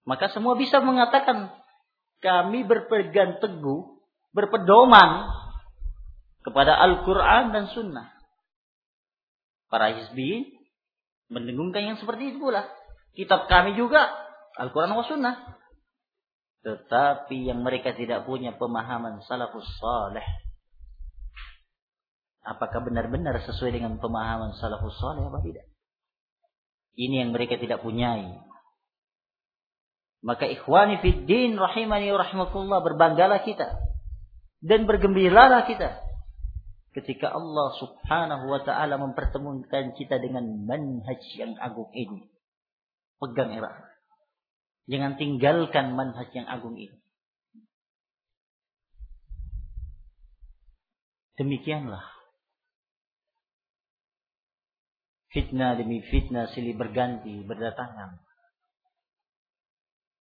S2: Maka semua bisa mengatakan kami berpegang teguh, berpedoman kepada Al-Quran dan Sunnah. Para hizbi mendengungkan yang seperti itu pula. Kitab kami juga Al-Quran wa Sunnah. Tetapi yang mereka tidak punya pemahaman salafus salih. Apakah benar-benar sesuai dengan pemahaman salafus salih apa tidak? Ini yang mereka tidak punyai. Maka ikhwani fid din rahimani rahimakumullah berbanggalah kita dan bergembiralah kita ketika Allah Subhanahu wa taala mempertemukan kita dengan manhaj yang agung ini. Pegang erat. Jangan tinggalkan manhaj yang agung ini. Demikianlah. Fitnah demi fitnah silih berganti, berdatangan.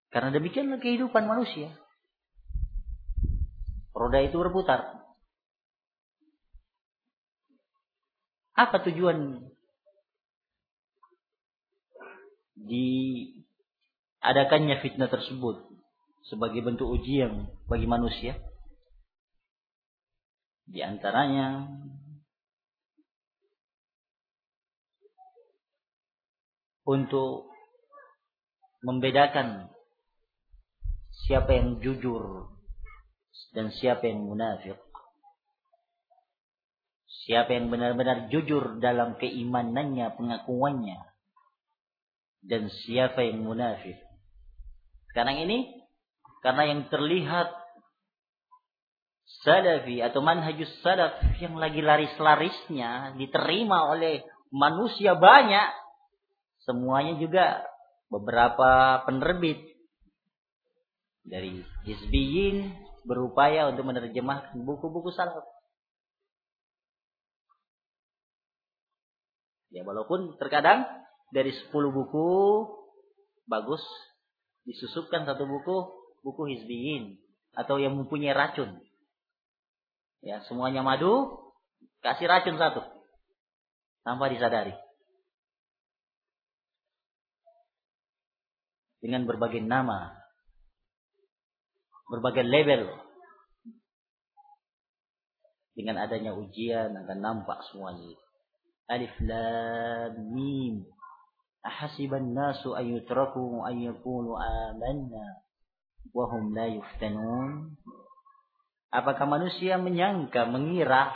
S2: Karena demikianlah kehidupan manusia. Roda itu berputar. Apa tujuan diadakannya fitnah tersebut sebagai bentuk ujian bagi manusia? Di antaranya untuk membedakan siapa yang jujur dan siapa yang munafik. Siapa yang benar-benar jujur dalam keimanannya, pengakuannya. Dan siapa yang munafik. Sekarang ini, karena yang terlihat salafi atau manhajus salaf yang lagi laris-larisnya diterima oleh manusia banyak. Semuanya juga beberapa penerbit dari hizbiyin berupaya untuk menerjemahkan buku-buku salaf. Ya walaupun terkadang dari 10 buku bagus disusupkan satu buku buku hizbiyin atau yang mempunyai racun. Ya, semuanya madu, kasih racun satu. Tanpa disadari. Dengan berbagai nama. Berbagai label. Dengan adanya ujian akan nampak semuanya. Alif Lam Mim. Ahasiban nasu an yutraku amanna wahum la yuftanun Apakah manusia menyangka, mengira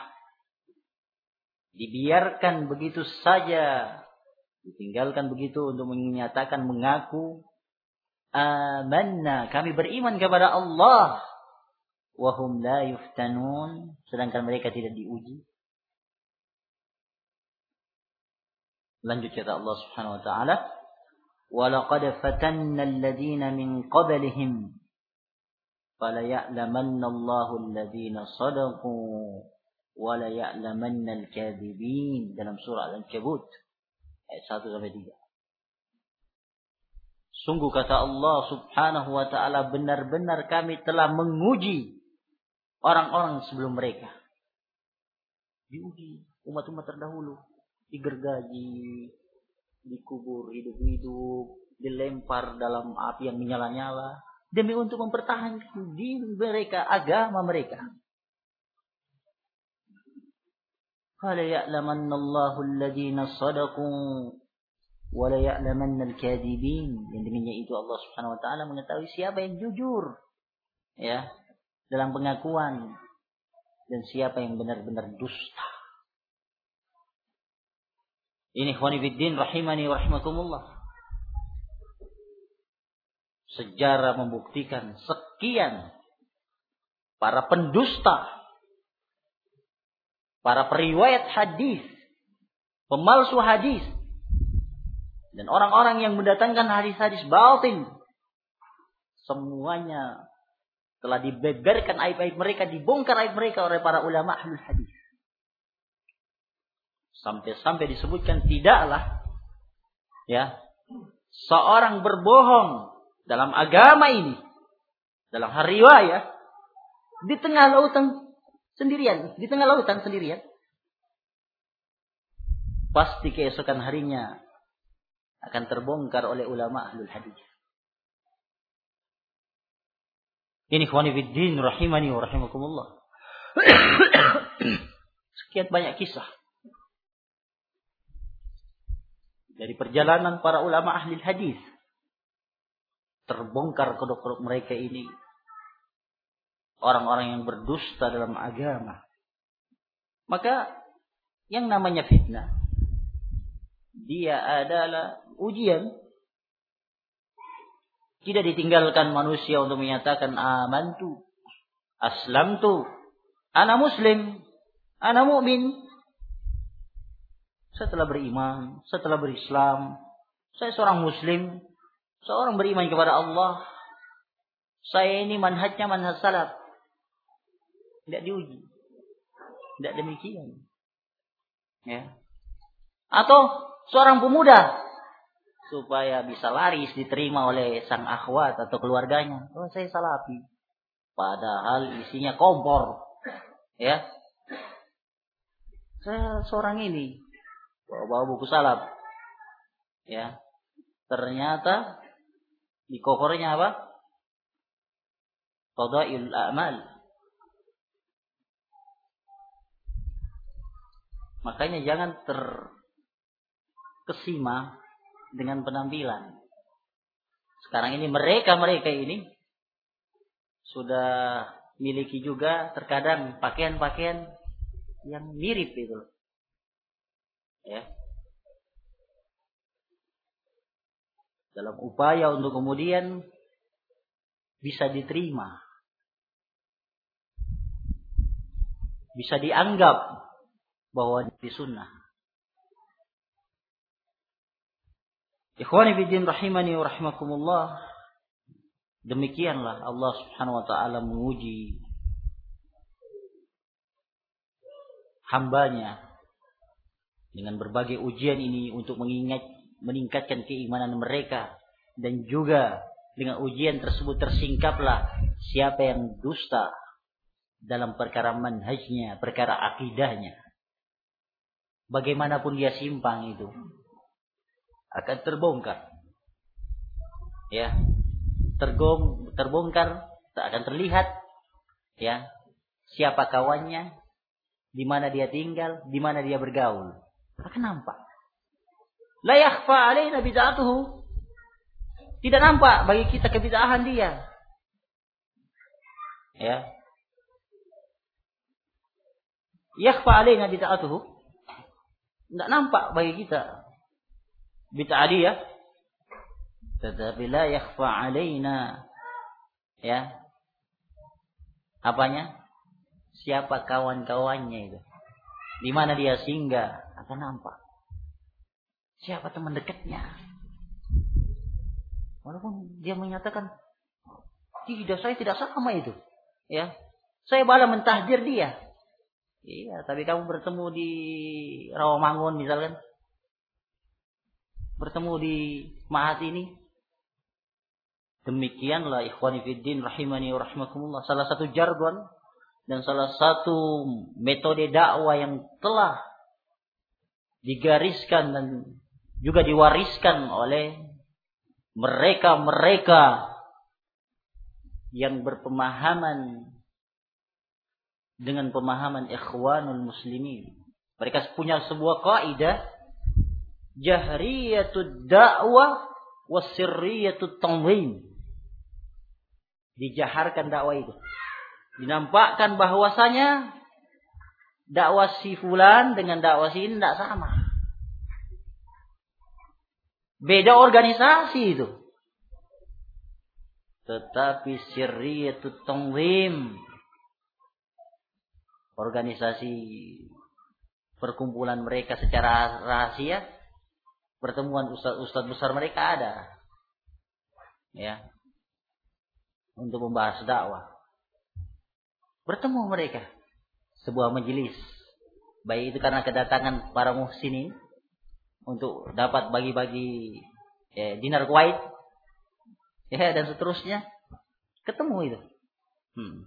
S2: dibiarkan begitu saja, ditinggalkan begitu untuk menyatakan mengaku amanna, kami beriman kepada Allah. Wahum la yuftanun, sedangkan mereka tidak diuji. Lanjut kata Allah Subhanahu wa taala, "Wa fatanna alladhina min qablihim فَلَيَعْلَمَنَّ اللَّهُ الَّذِينَ صَدَقُوا وَلَيَعْلَمَنَّ الْكَاذِبِينَ dalam surah Al-Ankabut ayat 1 sampai 3. Sungguh kata Allah Subhanahu wa taala benar-benar kami telah menguji orang-orang sebelum mereka. Diuji umat-umat terdahulu, digergaji, dikubur hidup-hidup, dilempar dalam api yang menyala-nyala, demi untuk mempertahankan diri mereka, agama mereka. Qala ya'lamanna Allahu alladhina sadaqu wa la ya'lamanna al-kadhibin. Yang demikian itu Allah Subhanahu wa taala mengetahui siapa yang jujur ya dalam pengakuan dan siapa yang benar-benar dusta. Ini khawani fiddin rahimani wa rahimakumullah. Sejarah membuktikan sekian para pendusta, para periwayat hadis, pemalsu hadis, dan orang-orang yang mendatangkan hadis-hadis batin, semuanya telah dibeberkan aib-aib mereka, dibongkar aib mereka oleh para ulama ahlul hadis. Sampai-sampai disebutkan tidaklah ya seorang berbohong dalam agama ini, dalam hari riwayat, di tengah lautan sendirian, di tengah lautan sendirian, pasti keesokan harinya akan terbongkar oleh ulama ahlul hadis. Ini khwani fiddin rahimani wa rahimakumullah. Sekian banyak kisah. Dari perjalanan para ulama ahli hadis terbongkar kedok-kedok mereka ini orang-orang yang berdusta dalam agama. Maka yang namanya fitnah dia adalah ujian. Tidak ditinggalkan manusia untuk menyatakan amantu, aslamtu, anak muslim, anak mukmin. Setelah beriman, setelah berislam, saya seorang muslim, Seorang beriman kepada Allah. Saya ini manhajnya manhaj salaf. Tidak diuji. Tidak demikian. Ya. Atau seorang pemuda supaya bisa laris diterima oleh sang akhwat atau keluarganya. Oh, saya salafi. Padahal isinya kompor. Ya. Saya seorang ini bawa, bawa buku salaf. Ya. Ternyata di kokornya apa? Qada'il a'mal. Makanya jangan terkesima dengan penampilan. Sekarang ini mereka-mereka ini sudah miliki juga terkadang pakaian-pakaian yang mirip itu. Ya. dalam upaya untuk kemudian bisa diterima. Bisa dianggap bahwa di sunnah. Ikhwani bidin rahimani wa rahimakumullah. Demikianlah Allah subhanahu wa ta'ala menguji hambanya dengan berbagai ujian ini untuk mengingat meningkatkan keimanan mereka dan juga dengan ujian tersebut tersingkaplah siapa yang dusta dalam perkara manhajnya, perkara akidahnya, bagaimanapun dia simpang itu akan terbongkar. Ya, tergong, terbongkar, tak akan terlihat. Ya, siapa kawannya, di mana dia tinggal, di mana dia bergaul. Akan nampak. La yakhfa alaina bid'atuhu. Tidak nampak bagi kita kebid'ahan dia. Ya. Yakhfa alaina bid'atuhu. Tidak nampak bagi kita bid'ah dia. Tetapi la yakhfa alaina ya. Apanya? Siapa kawan-kawannya itu? Di mana dia singgah akan nampak. Siapa teman dekatnya? Walaupun dia menyatakan tidak saya tidak sama itu. Ya. Saya malah mentahdir dia. Iya, tapi kamu bertemu di Rawamangun misalkan. Bertemu di Mahat ini. Demikianlah ikhwani fiddin rahimani wa rahmakumullah. Salah satu jargon dan salah satu metode dakwah yang telah digariskan dan juga diwariskan oleh mereka-mereka yang berpemahaman dengan pemahaman ikhwanul muslimin. Mereka punya sebuah kaidah jahriyatud da'wah wasirriyatud tanzim. Dijaharkan dakwah itu. Dinampakkan bahwasanya dakwah si fulan dengan dakwah si ini tidak sama. Beda organisasi itu. Tetapi itu tanzim. Organisasi perkumpulan mereka secara rahasia. Pertemuan ustaz-ustaz besar mereka ada. Ya. Untuk membahas dakwah. Bertemu mereka. Sebuah majelis. Baik itu karena kedatangan para muhsinin untuk dapat bagi-bagi ya, dinar Kuwait ya dan seterusnya ketemu itu hmm.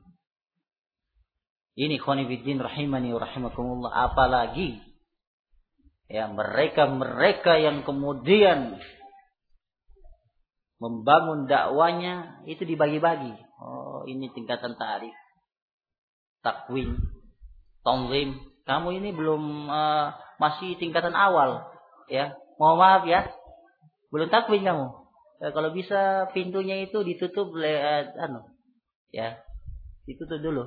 S2: ini khonifuddin rahimani rahimakumullah apalagi ya mereka-mereka yang kemudian membangun dakwanya itu dibagi-bagi. Oh ini tingkatan tarif takwin tonglim kamu ini belum uh, masih tingkatan awal ya. Mohon maaf ya. Belum takwin kamu. Ya, kalau bisa pintunya itu ditutup oleh anu ya. Ditutup dulu.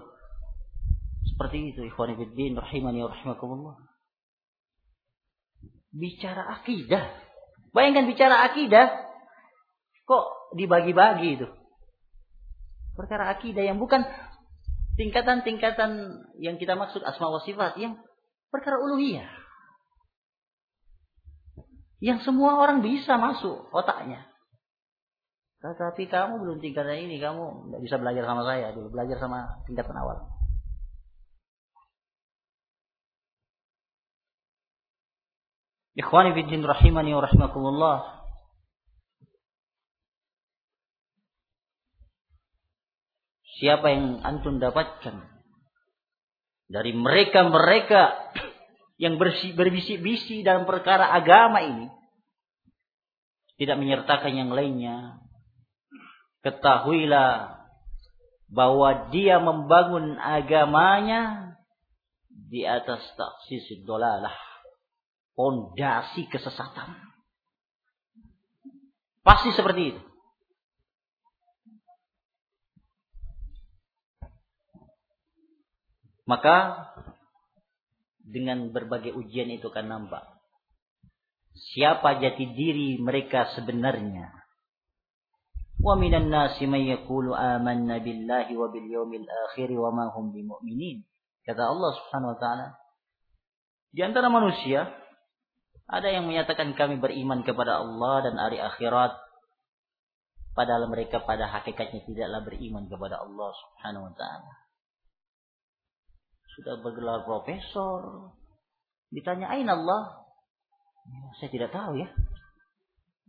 S2: Seperti itu ikhwan fillah rahimani rahimakumullah bicara akidah bayangkan bicara akidah kok dibagi-bagi itu perkara akidah yang bukan tingkatan-tingkatan yang kita maksud asma wa sifat yang perkara uluhiyah yang semua orang bisa masuk otaknya. Tetapi kamu belum tingkatan ini, kamu tidak bisa belajar sama saya dulu, belajar sama tingkatan awal. Ikhwani fiddin rahimani wa rahimakumullah. Siapa yang antum dapatkan dari mereka-mereka yang berbisik-bisik dalam perkara agama ini tidak menyertakan yang lainnya ketahuilah bahwa dia membangun agamanya di atas taksis dolalah pondasi kesesatan pasti seperti itu maka dengan berbagai ujian itu kan nampak. Siapa jati diri mereka sebenarnya. Wa minan nasi may yaqulu amanna billahi wa bil yawmil akhir wa ma hum bimumin. Kata Allah Subhanahu wa taala. Di antara manusia ada yang menyatakan kami beriman kepada Allah dan hari akhirat padahal mereka pada hakikatnya tidaklah beriman kepada Allah Subhanahu wa taala sudah bergelar profesor. Ditanya Aina Allah? Saya tidak tahu ya.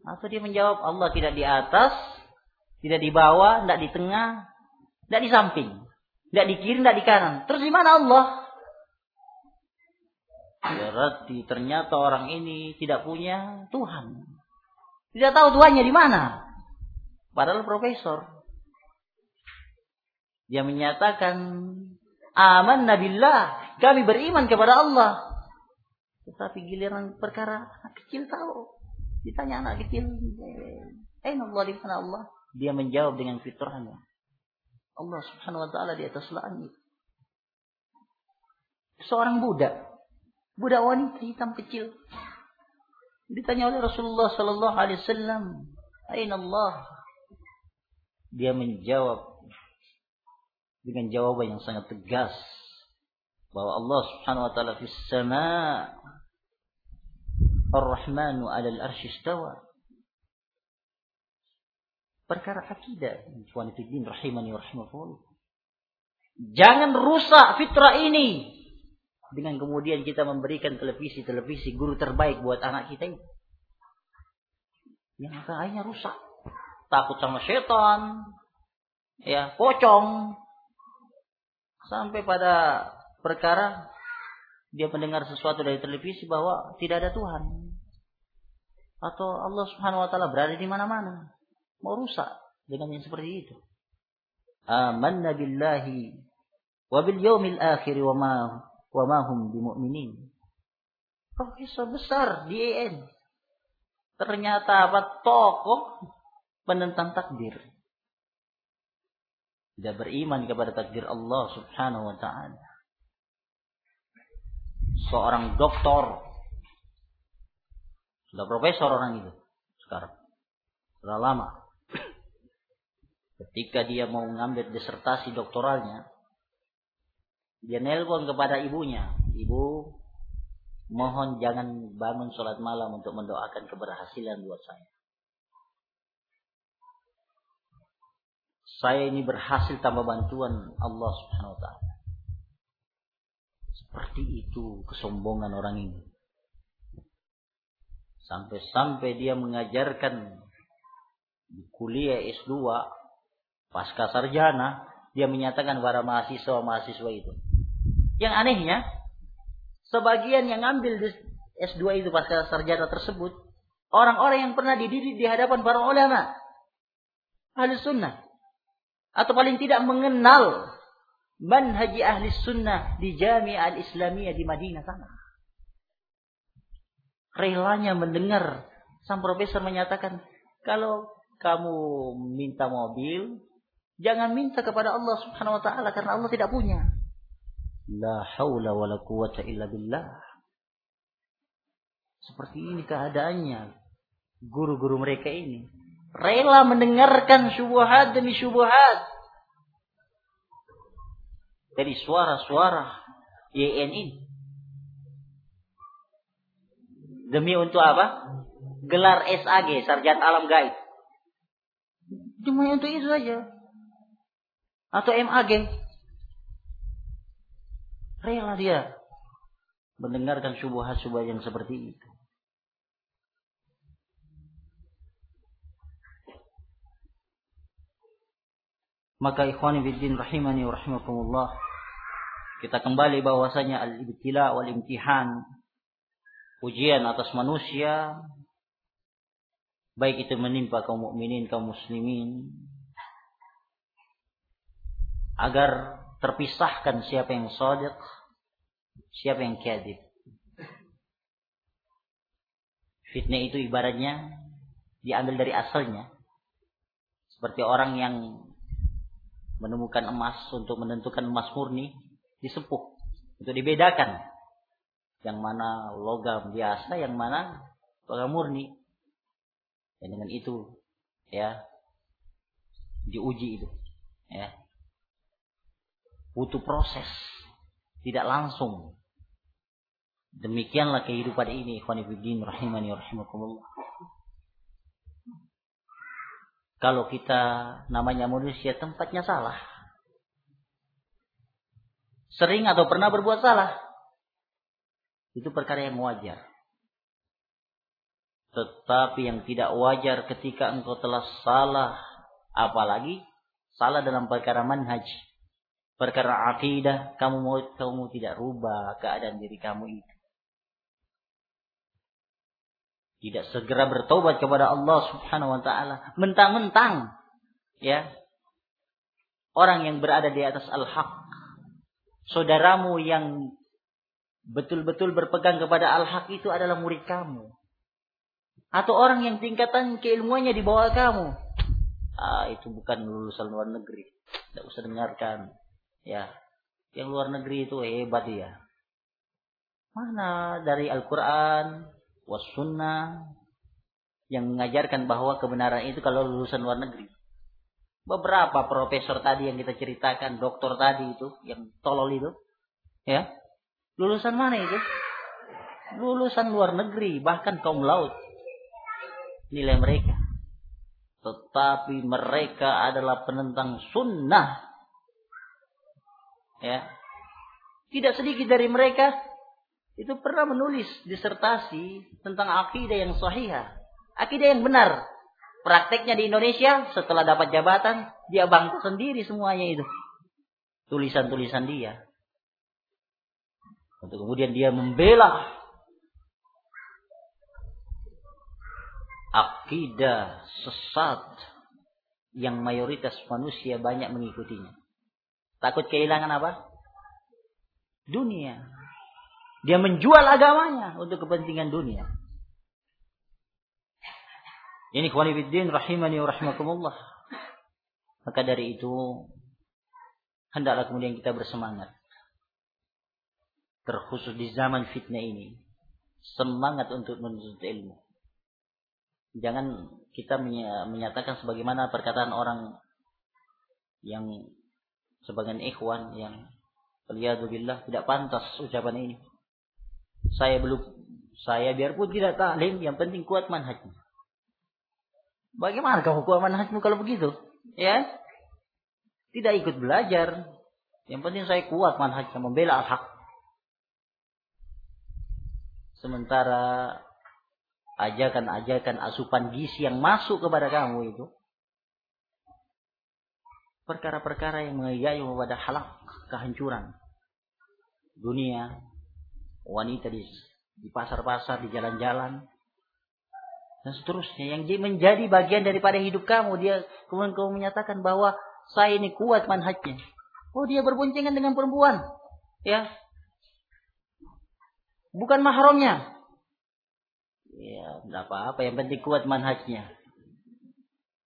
S2: Atau dia menjawab Allah tidak di atas, tidak di bawah, tidak di tengah, Tidak di samping. Tidak di kiri, tidak di kanan. Terus di mana Allah? Berarti ternyata orang ini tidak punya Tuhan. Tidak tahu Tuhannya di mana. Padahal profesor. Dia menyatakan, Aman nabilah. Kami beriman kepada Allah. Tetapi giliran perkara anak kecil tahu. Ditanya anak kecil. Eh, Allah di mana Allah? Dia menjawab dengan fitrahnya. Allah subhanahu wa ta'ala di atas langit. Seorang budak. Budak wanita hitam kecil. Ditanya oleh Rasulullah sallallahu alaihi wasallam, "Aina Allah?" Dia menjawab dengan jawaban yang sangat tegas bahwa Allah Subhanahu wa taala fis sama' Ar-Rahmanu 'alal arsy istawa. Perkara akidah, ikhwan fillah rahimani wa. Jangan rusak fitrah ini dengan kemudian kita memberikan televisi-televisi guru terbaik buat anak kita itu. Yang akhirnya rusak. Takut sama setan. Ya, pocong. Sampai pada perkara dia mendengar sesuatu dari televisi bahwa tidak ada Tuhan. Atau Allah Subhanahu wa taala berada di mana-mana. Mau rusak dengan yang seperti itu. Amanna billahi wa bil yaumil akhir wa ma wa ma hum bimu'minin. Profesor besar di EN. Ternyata apa tokoh penentang takdir tidak beriman kepada takdir Allah Subhanahu wa taala. Seorang doktor sudah profesor orang itu sekarang. Sudah lama. Ketika dia mau mengambil disertasi doktoralnya, dia nelpon kepada ibunya. Ibu, mohon jangan bangun sholat malam untuk mendoakan keberhasilan buat saya. saya ini berhasil tanpa bantuan Allah Subhanahu wa taala. Seperti itu kesombongan orang ini. Sampai-sampai dia mengajarkan di kuliah S2 pasca sarjana, dia menyatakan para mahasiswa-mahasiswa itu. Yang anehnya, sebagian yang ambil S2 itu pasca sarjana tersebut, orang-orang yang pernah dididik di hadapan para ulama. Ahli sunnah atau paling tidak mengenal manhaji ahli sunnah di Jami al-Islamiyah di Madinah sana. Relanya mendengar sang profesor menyatakan, kalau kamu minta mobil, jangan minta kepada Allah Subhanahu wa taala karena Allah tidak punya. La haula wala quwata illa billah. Seperti ini keadaannya guru-guru mereka ini rela mendengarkan syubhat demi syubhat dari suara-suara YN ini. Demi untuk apa? Gelar SAG, Sarjana Alam Gaib. Cuma untuk itu saja. Atau MAG. Rela dia mendengarkan syubhat-syubhat yang seperti itu. Maka ikhwani biddin rahimani wa rahimakumullah. Kita kembali bahwasanya al-ibtila wal imtihan ujian atas manusia baik itu menimpa kaum mukminin kaum muslimin agar terpisahkan siapa yang sadiq siapa yang kadzib fitnah itu ibaratnya diambil dari asalnya. Seperti orang yang menemukan emas untuk menentukan emas murni disepuh untuk dibedakan. Yang mana logam biasa yang mana logam murni. Dan dengan itu ya diuji itu ya butuh proses tidak langsung demikianlah kehidupan ini ikhwanifiddin rahimani rahimakumullah kalau kita namanya manusia tempatnya salah. Sering atau pernah berbuat salah. Itu perkara yang wajar. Tetapi yang tidak wajar ketika engkau telah salah. Apalagi salah dalam perkara manhaj, perkara akidah, kamu mau kamu tidak rubah keadaan diri kamu itu. Tidak segera bertobat kepada Allah Subhanahu wa taala, mentang-mentang ya orang yang berada di atas al-haq, saudaramu yang betul-betul berpegang kepada al-haq itu adalah murid kamu. Atau orang yang tingkatan keilmuannya di bawah kamu. Ah, itu bukan lulusan luar negeri. Tidak usah dengarkan. Ya, yang luar negeri itu hebat ya. Mana dari Al-Quran, was sunnah, yang mengajarkan bahwa kebenaran itu kalau lulusan luar negeri. Beberapa profesor tadi yang kita ceritakan, doktor tadi itu, yang tolol itu, ya, lulusan mana itu? Lulusan luar negeri, bahkan kaum laut nilai mereka. Tetapi mereka adalah penentang sunnah. Ya. Tidak sedikit dari mereka itu pernah menulis disertasi tentang akidah yang sahih. Akidah yang benar. Prakteknya di Indonesia setelah dapat jabatan dia bangku sendiri semuanya itu. Tulisan-tulisan dia. Untuk kemudian dia membela akidah sesat yang mayoritas manusia banyak mengikutinya. Takut kehilangan apa? Dunia. Dia menjual agamanya untuk kepentingan dunia. Ini khawanifiddin rahimani wa rahimakumullah. Maka dari itu, hendaklah kemudian kita bersemangat. Terkhusus di zaman fitnah ini. Semangat untuk menuntut ilmu jangan kita menyatakan sebagaimana perkataan orang yang sebagian ikhwan yang billah tidak pantas ucapan ini. Saya belum saya biarpun tidak taklim, yang penting kuat manhajnya. Bagaimana kamu kuat manhajmu kalau begitu? Ya? Tidak ikut belajar. Yang penting saya kuat manhajnya membela al-haq. Sementara ajakan-ajakan asupan gizi yang masuk kepada kamu itu perkara-perkara yang mengayayu kepada halak kehancuran. Dunia wanita di di pasar-pasar di jalan-jalan. Dan seterusnya. Yang menjadi bagian daripada hidup kamu dia kemudian kamu menyatakan bahwa saya ini kuat manhajnya. Oh dia berboncengan dengan perempuan. Ya. Bukan mahramnya. Ya, tidak apa-apa. Yang penting kuat manhajnya.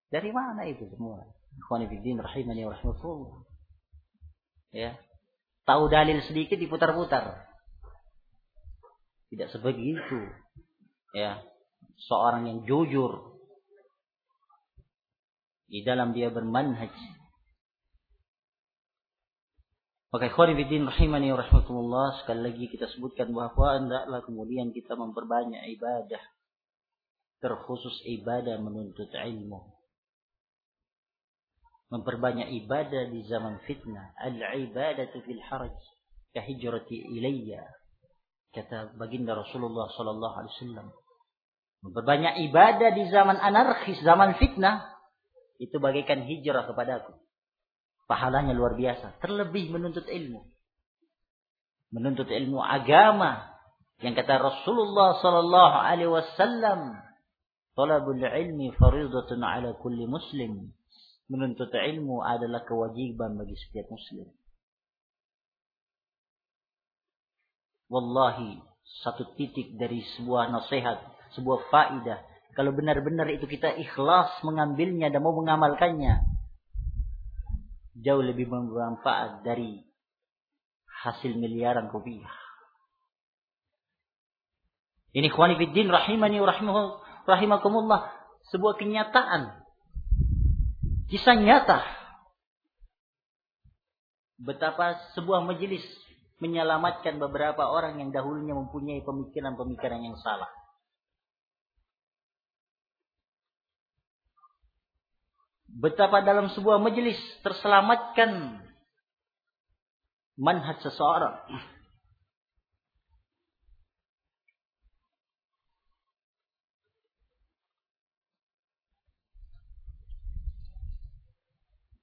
S2: Dari mana itu semua? Ikhwanifiddin rahimani wa. Ya. Tahu dalil sedikit diputar-putar. Tidak sebegitu. Ya. Seorang yang jujur di dalam dia bermanhaj. Maka ikhwan fillah rahimani wa rahmatullah sekali lagi kita sebutkan bahwa hendaklah kemudian kita memperbanyak ibadah terkhusus ibadah menuntut ilmu. Memperbanyak ibadah di zaman fitnah. Al-ibadatu fil haraj kahijrati ilayya. Kata baginda Rasulullah sallallahu alaihi wasallam. Memperbanyak ibadah di zaman anarkis, zaman fitnah itu bagaikan hijrah kepadaku. Pahalanya luar biasa. Terlebih menuntut ilmu. Menuntut ilmu agama. Yang kata Rasulullah sallallahu alaihi wasallam, "Talabul ilmi faridatun ala kulli muslim." Menuntut ilmu adalah kewajiban bagi setiap muslim. Wallahi, satu titik dari sebuah nasihat, sebuah faidah. Kalau benar-benar itu kita ikhlas mengambilnya dan mau mengamalkannya, jauh lebih bermanfaat dari hasil miliaran rupiah. Ini khwani fiddin rahimani rahimakumullah. Sebuah kenyataan. Kisah nyata. Betapa sebuah majelis menyelamatkan beberapa orang yang dahulunya mempunyai pemikiran-pemikiran yang salah. betapa dalam sebuah majelis terselamatkan manhaj seseorang.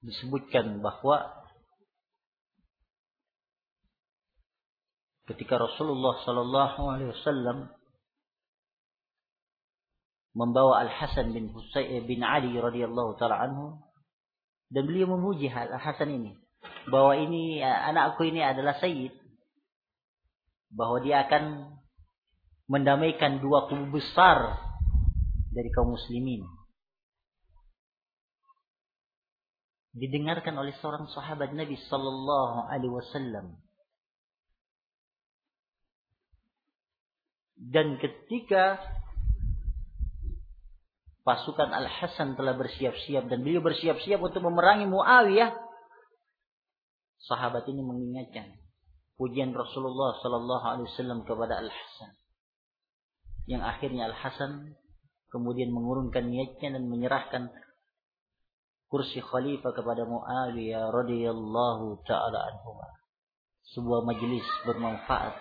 S2: Disebutkan bahwa ketika Rasulullah Sallallahu Alaihi Wasallam membawa Al Hasan bin Husain bin Ali radhiyallahu taala anhu dan beliau memuji Al Hasan ini bahwa ini anakku ini adalah sayyid bahwa dia akan mendamaikan dua kubu besar dari kaum muslimin didengarkan oleh seorang sahabat Nabi sallallahu alaihi wasallam. Dan ketika pasukan Al-Hasan telah bersiap-siap dan beliau bersiap-siap untuk memerangi Muawiyah, sahabat ini mengingatkan pujian Rasulullah sallallahu alaihi wasallam kepada Al-Hasan. Yang akhirnya Al-Hasan kemudian mengurungkan niatnya dan menyerahkan kursi khalifah kepada Muawiyah radhiyallahu taala anhu. Sebuah majelis bermanfaat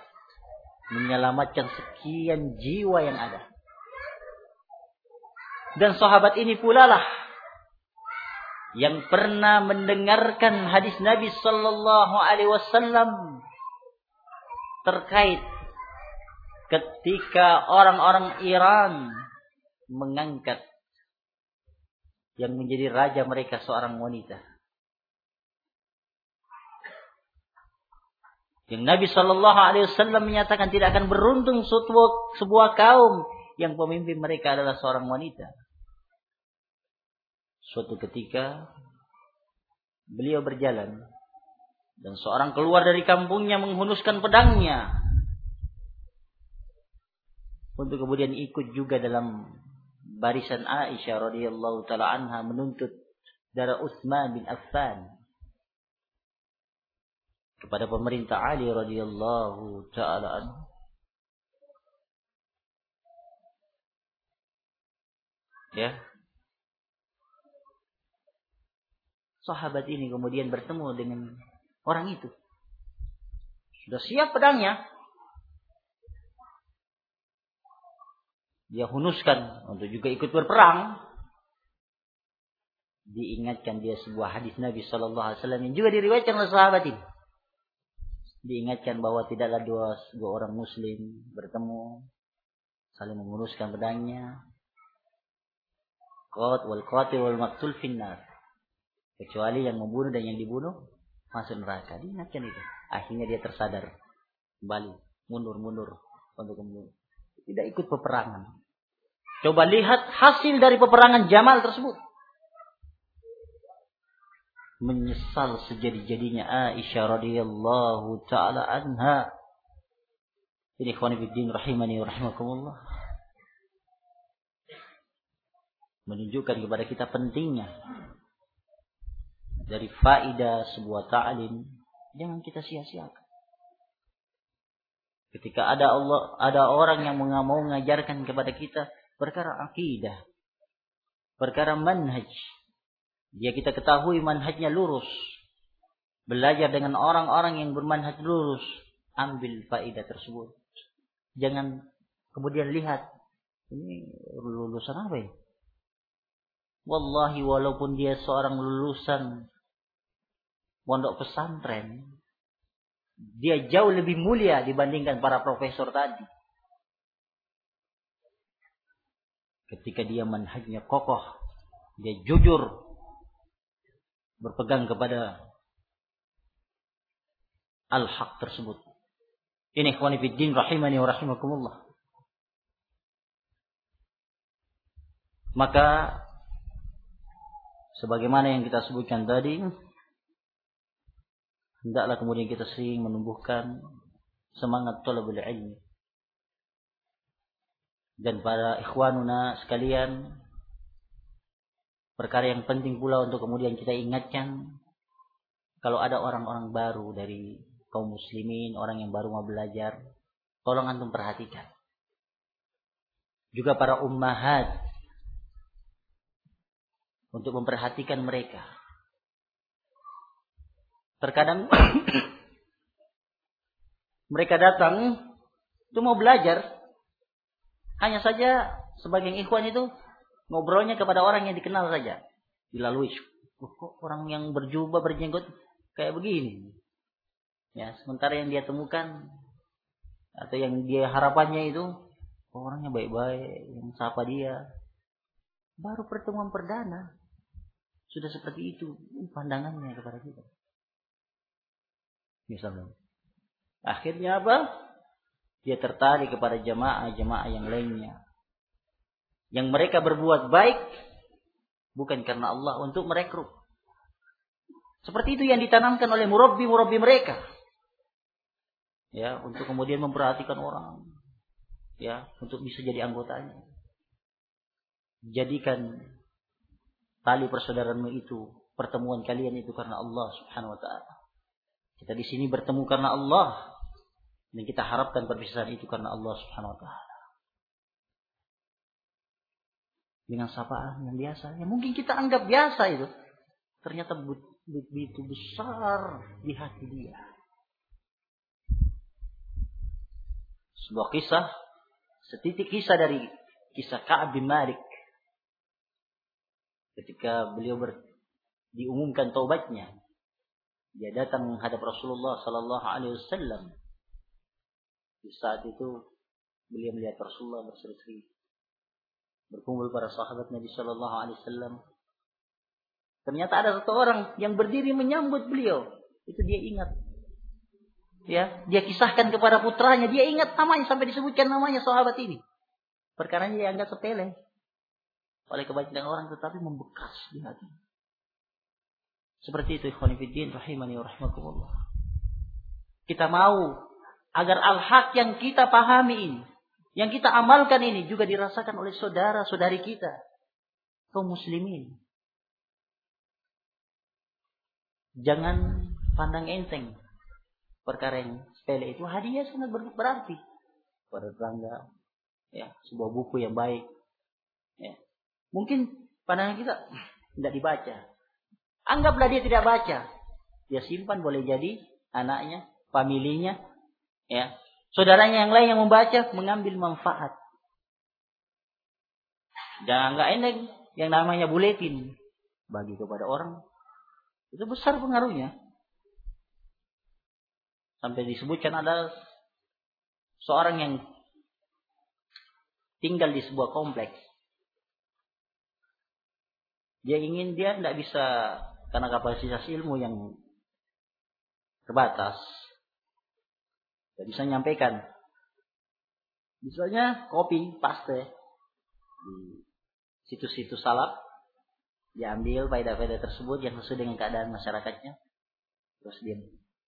S2: menyelamatkan sekian jiwa yang ada. Dan sahabat ini pula lah yang pernah mendengarkan hadis Nabi sallallahu alaihi wasallam terkait ketika orang-orang Iran mengangkat yang menjadi raja mereka seorang wanita. Yang Nabi Shallallahu Alaihi Wasallam menyatakan tidak akan beruntung sebuah, sebuah kaum yang pemimpin mereka adalah seorang wanita. Suatu ketika beliau berjalan dan seorang keluar dari kampungnya menghunuskan pedangnya untuk kemudian ikut juga dalam barisan Aisyah radhiyallahu taala anha menuntut darah Utsman bin Affan kepada pemerintah Ali radhiyallahu taala anhu. Ya. Sahabat ini kemudian bertemu dengan orang itu. Sudah siap pedangnya. Dia hunuskan untuk juga ikut berperang. Diingatkan dia sebuah hadis Nabi Shallallahu Alaihi Wasallam yang juga diriwayatkan oleh sahabat ini. Diingatkan bahwa tidaklah dua dua orang Muslim bertemu saling menguruskan pedangnya. Qat wal qatil wal maktul finnar. Kecuali yang membunuh dan yang dibunuh masuk neraka. Diingatkan itu. Akhirnya dia tersadar. Kembali mundur mundur untuk kemudian tidak ikut peperangan Coba lihat hasil dari peperangan Jamal tersebut. Menyesal sejadi-jadinya Aisyah radhiyallahu taala anha. Ini ikhwan fillah rahimani wa rahimakumullah. Menunjukkan kepada kita pentingnya dari faedah sebuah ta'lim jangan kita sia-siakan. Ketika ada Allah, ada orang yang mau mengajarkan kepada kita perkara akidah, perkara manhaj. Dia kita ketahui manhajnya lurus. Belajar dengan orang-orang yang bermanhaj lurus. Ambil faedah tersebut. Jangan kemudian lihat. Ini lulusan apa ya? Wallahi walaupun dia seorang lulusan pondok pesantren. Dia jauh lebih mulia dibandingkan para profesor tadi. Ketika dia manhajnya kokoh, dia jujur berpegang kepada al-haq tersebut. Ini ikhwani fiddin rahimani wa rahimakumullah. Maka sebagaimana yang kita sebutkan tadi, hendaklah kemudian kita sering menumbuhkan semangat talabul ilmi dan para ikhwanuna sekalian perkara yang penting pula untuk kemudian kita ingatkan kalau ada orang-orang baru dari kaum muslimin, orang yang baru mau belajar, tolong antum perhatikan. Juga para ummahat untuk memperhatikan mereka. Terkadang mereka datang itu mau belajar, hanya saja sebagian ikhwan itu ngobrolnya kepada orang yang dikenal saja. Dilalui. Oh, kok orang yang berjubah berjenggot kayak begini? Ya sementara yang dia temukan atau yang dia harapannya itu orangnya baik-baik yang sapa dia. Baru pertemuan perdana. Sudah seperti itu pandangannya kepada kita. Misalnya. Akhirnya apa dia tertarik kepada jamaah-jamaah yang lainnya. Yang mereka berbuat baik bukan karena Allah untuk merekrut. Seperti itu yang ditanamkan oleh murabbi-murabbi mereka. Ya untuk kemudian memperhatikan orang. Ya untuk bisa jadi anggotanya. Jadikan tali persaudaraanmu itu pertemuan kalian itu karena Allah Subhanahu wa taala. Kita di sini bertemu karena Allah dan kita harapkan perpisahan itu karena Allah Subhanahu wa taala dengan sapaan yang biasa yang mungkin kita anggap biasa itu ternyata begitu besar di hati dia sebuah kisah, setitik kisah dari kisah Ka'ab bin Malik. Ketika beliau ber, diumumkan taubatnya, dia datang menghadap Rasulullah Sallallahu Alaihi Wasallam. Di saat itu beliau melihat Rasulullah berseri-seri. Berkumpul para sahabat Nabi Sallallahu Alaihi Wasallam. Ternyata ada satu orang yang berdiri menyambut beliau. Itu dia ingat. Ya dia kisahkan kepada putranya. Dia ingat namanya sampai disebutkan namanya sahabat ini. Perkaranya dia anggap sepele. Oleh kebanyakan orang tetapi membekas di hati. Seperti itu ikhwanifiddin rahimani wa rahmatullah kita mau agar al-haq yang kita pahami ini yang kita amalkan ini juga dirasakan oleh saudara-saudari kita kaum muslimin. Jangan pandang enteng perkara yang sepele itu. Hadiah sangat berarti. Pada tetangga ya sebuah buku yang baik. Ya. Mungkin pandangan kita tidak dibaca. Anggaplah dia tidak baca. Dia simpan boleh jadi anaknya familinya ya saudaranya yang lain yang membaca mengambil manfaat jangan nggak enak yang namanya buletin bagi kepada orang itu besar pengaruhnya Sampai disebutkan ada seorang yang tinggal di sebuah kompleks. Dia ingin dia tidak bisa karena kapasitas ilmu yang terbatas. Tidak bisa menyampaikan. Misalnya kopi, paste di situs-situs salap diambil faedah-faedah tersebut yang sesuai dengan keadaan masyarakatnya terus dia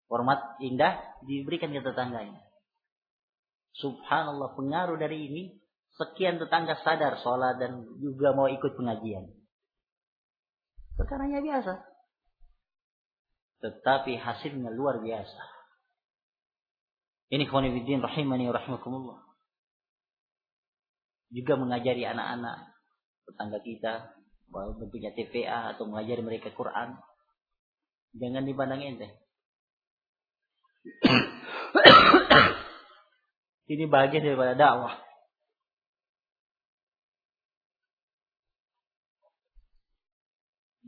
S2: Hormat indah diberikan ke tetangganya. Subhanallah pengaruh dari ini sekian tetangga sadar sholat dan juga mau ikut pengajian. Perkaranya biasa. Tetapi hasilnya luar biasa. Ini khonifuddin rahimani wa rahmakumullah. Juga mengajari anak-anak tetangga kita bahwa bentuknya TPA atau mengajari mereka Quran. Jangan dipandang enteng. Ini bagian daripada dakwah.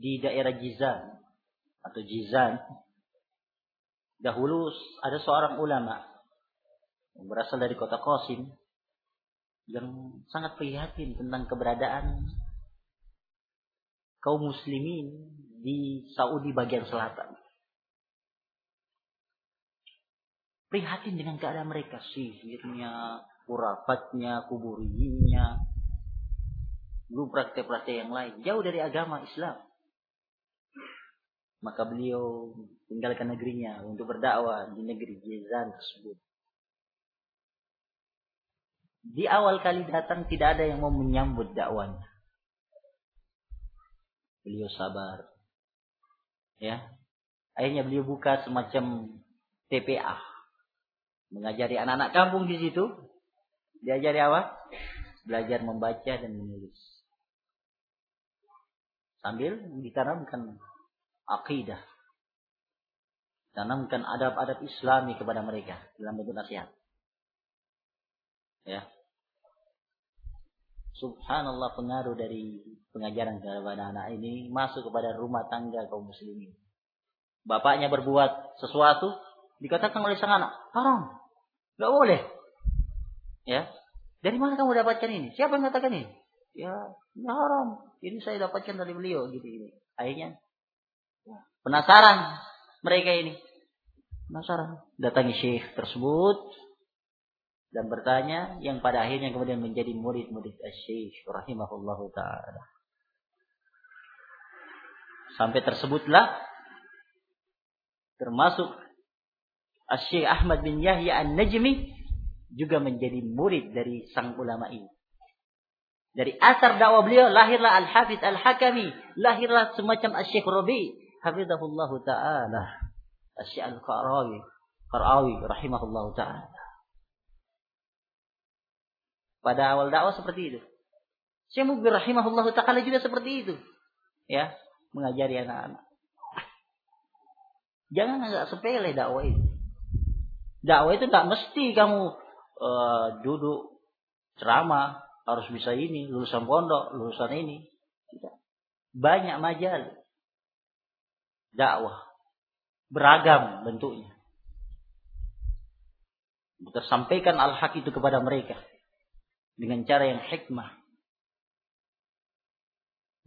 S2: Di daerah Jizan atau Jizan dahulu ada seorang ulama yang berasal dari kota Qasim yang sangat prihatin tentang keberadaan kaum muslimin di Saudi bagian selatan. prihatin dengan keadaan mereka sihirnya kurafatnya kuburinya lu praktek-praktek yang lain jauh dari agama Islam maka beliau tinggalkan negerinya untuk berdakwah di negeri Jizan tersebut di awal kali datang tidak ada yang mau menyambut dakwanya beliau sabar ya akhirnya beliau buka semacam TPA Mengajari anak-anak kampung di situ. Diajari apa? Belajar membaca dan menulis. Sambil ditanamkan akidah. Tanamkan adab-adab islami kepada mereka dalam bentuk nasihat. Ya. Subhanallah pengaruh dari pengajaran kepada anak ini masuk kepada rumah tangga kaum muslimin. Bapaknya berbuat sesuatu dikatakan oleh sang anak haram, nggak boleh. Ya, dari mana kamu dapatkan ini? Siapa yang mengatakan ini? Ya, ini haram. Ini saya dapatkan dari beliau gitu ini. Akhirnya penasaran mereka ini. Penasaran. Datangi syekh tersebut dan bertanya yang pada akhirnya kemudian menjadi murid-murid Syekh rahimahullahu taala. Sampai tersebutlah termasuk Syekh Ahmad bin Yahya An-Najmi juga menjadi murid dari sang ulama ini. Dari asar dakwah beliau lahirlah Al-Hafiz Al-Hakami, lahirlah semacam Syekh Rabi, hafizahullahu taala. Syekh Al-Qarawi, Qarawi rahimahullahu taala. Pada awal dakwah seperti itu. Syekh Mubir rahimahullah ta'ala juga seperti itu. Ya, mengajari anak-anak. Jangan agak sepele dakwah itu. Dakwah itu tidak mesti kamu uh, duduk ceramah, harus bisa ini, lulusan pondok, lulusan ini. Tidak. Banyak majal. Dakwah. Beragam bentuknya. Tersampaikan al-haq itu kepada mereka dengan cara yang hikmah.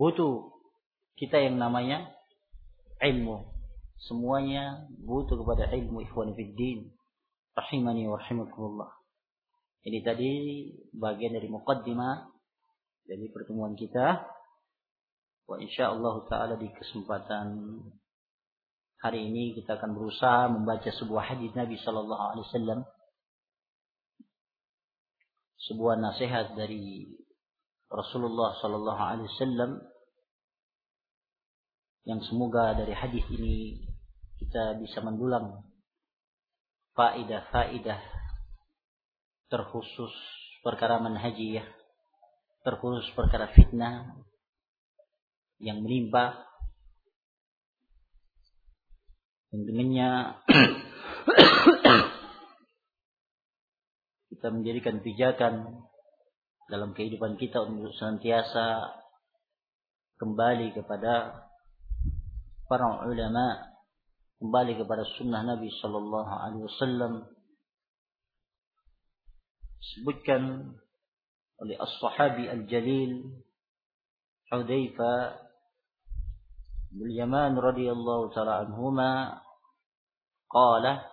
S2: Butuh kita yang namanya ilmu. Semuanya butuh kepada ilmu ikhwan fiddin. Rahimani wa rahimakumullah. Ini tadi bagian dari muqaddimah dari pertemuan kita. Wa insyaallah taala di kesempatan hari ini kita akan berusaha membaca sebuah hadis Nabi sallallahu alaihi wasallam sebuah nasihat dari Rasulullah Sallallahu Alaihi Wasallam yang semoga dari hadis ini kita bisa mendulang faidah-faidah terkhusus perkara manhajiyah, terkhusus perkara fitnah yang menimpa yang dengannya kita menjadikan pijakan dalam kehidupan kita untuk senantiasa kembali kepada para ulama, kembali kepada sunnah Nabi Sallallahu Alaihi Wasallam. Sebutkan oleh as-sahabi al-jalil Hudayfa bin Yaman radhiyallahu taala anhuma qala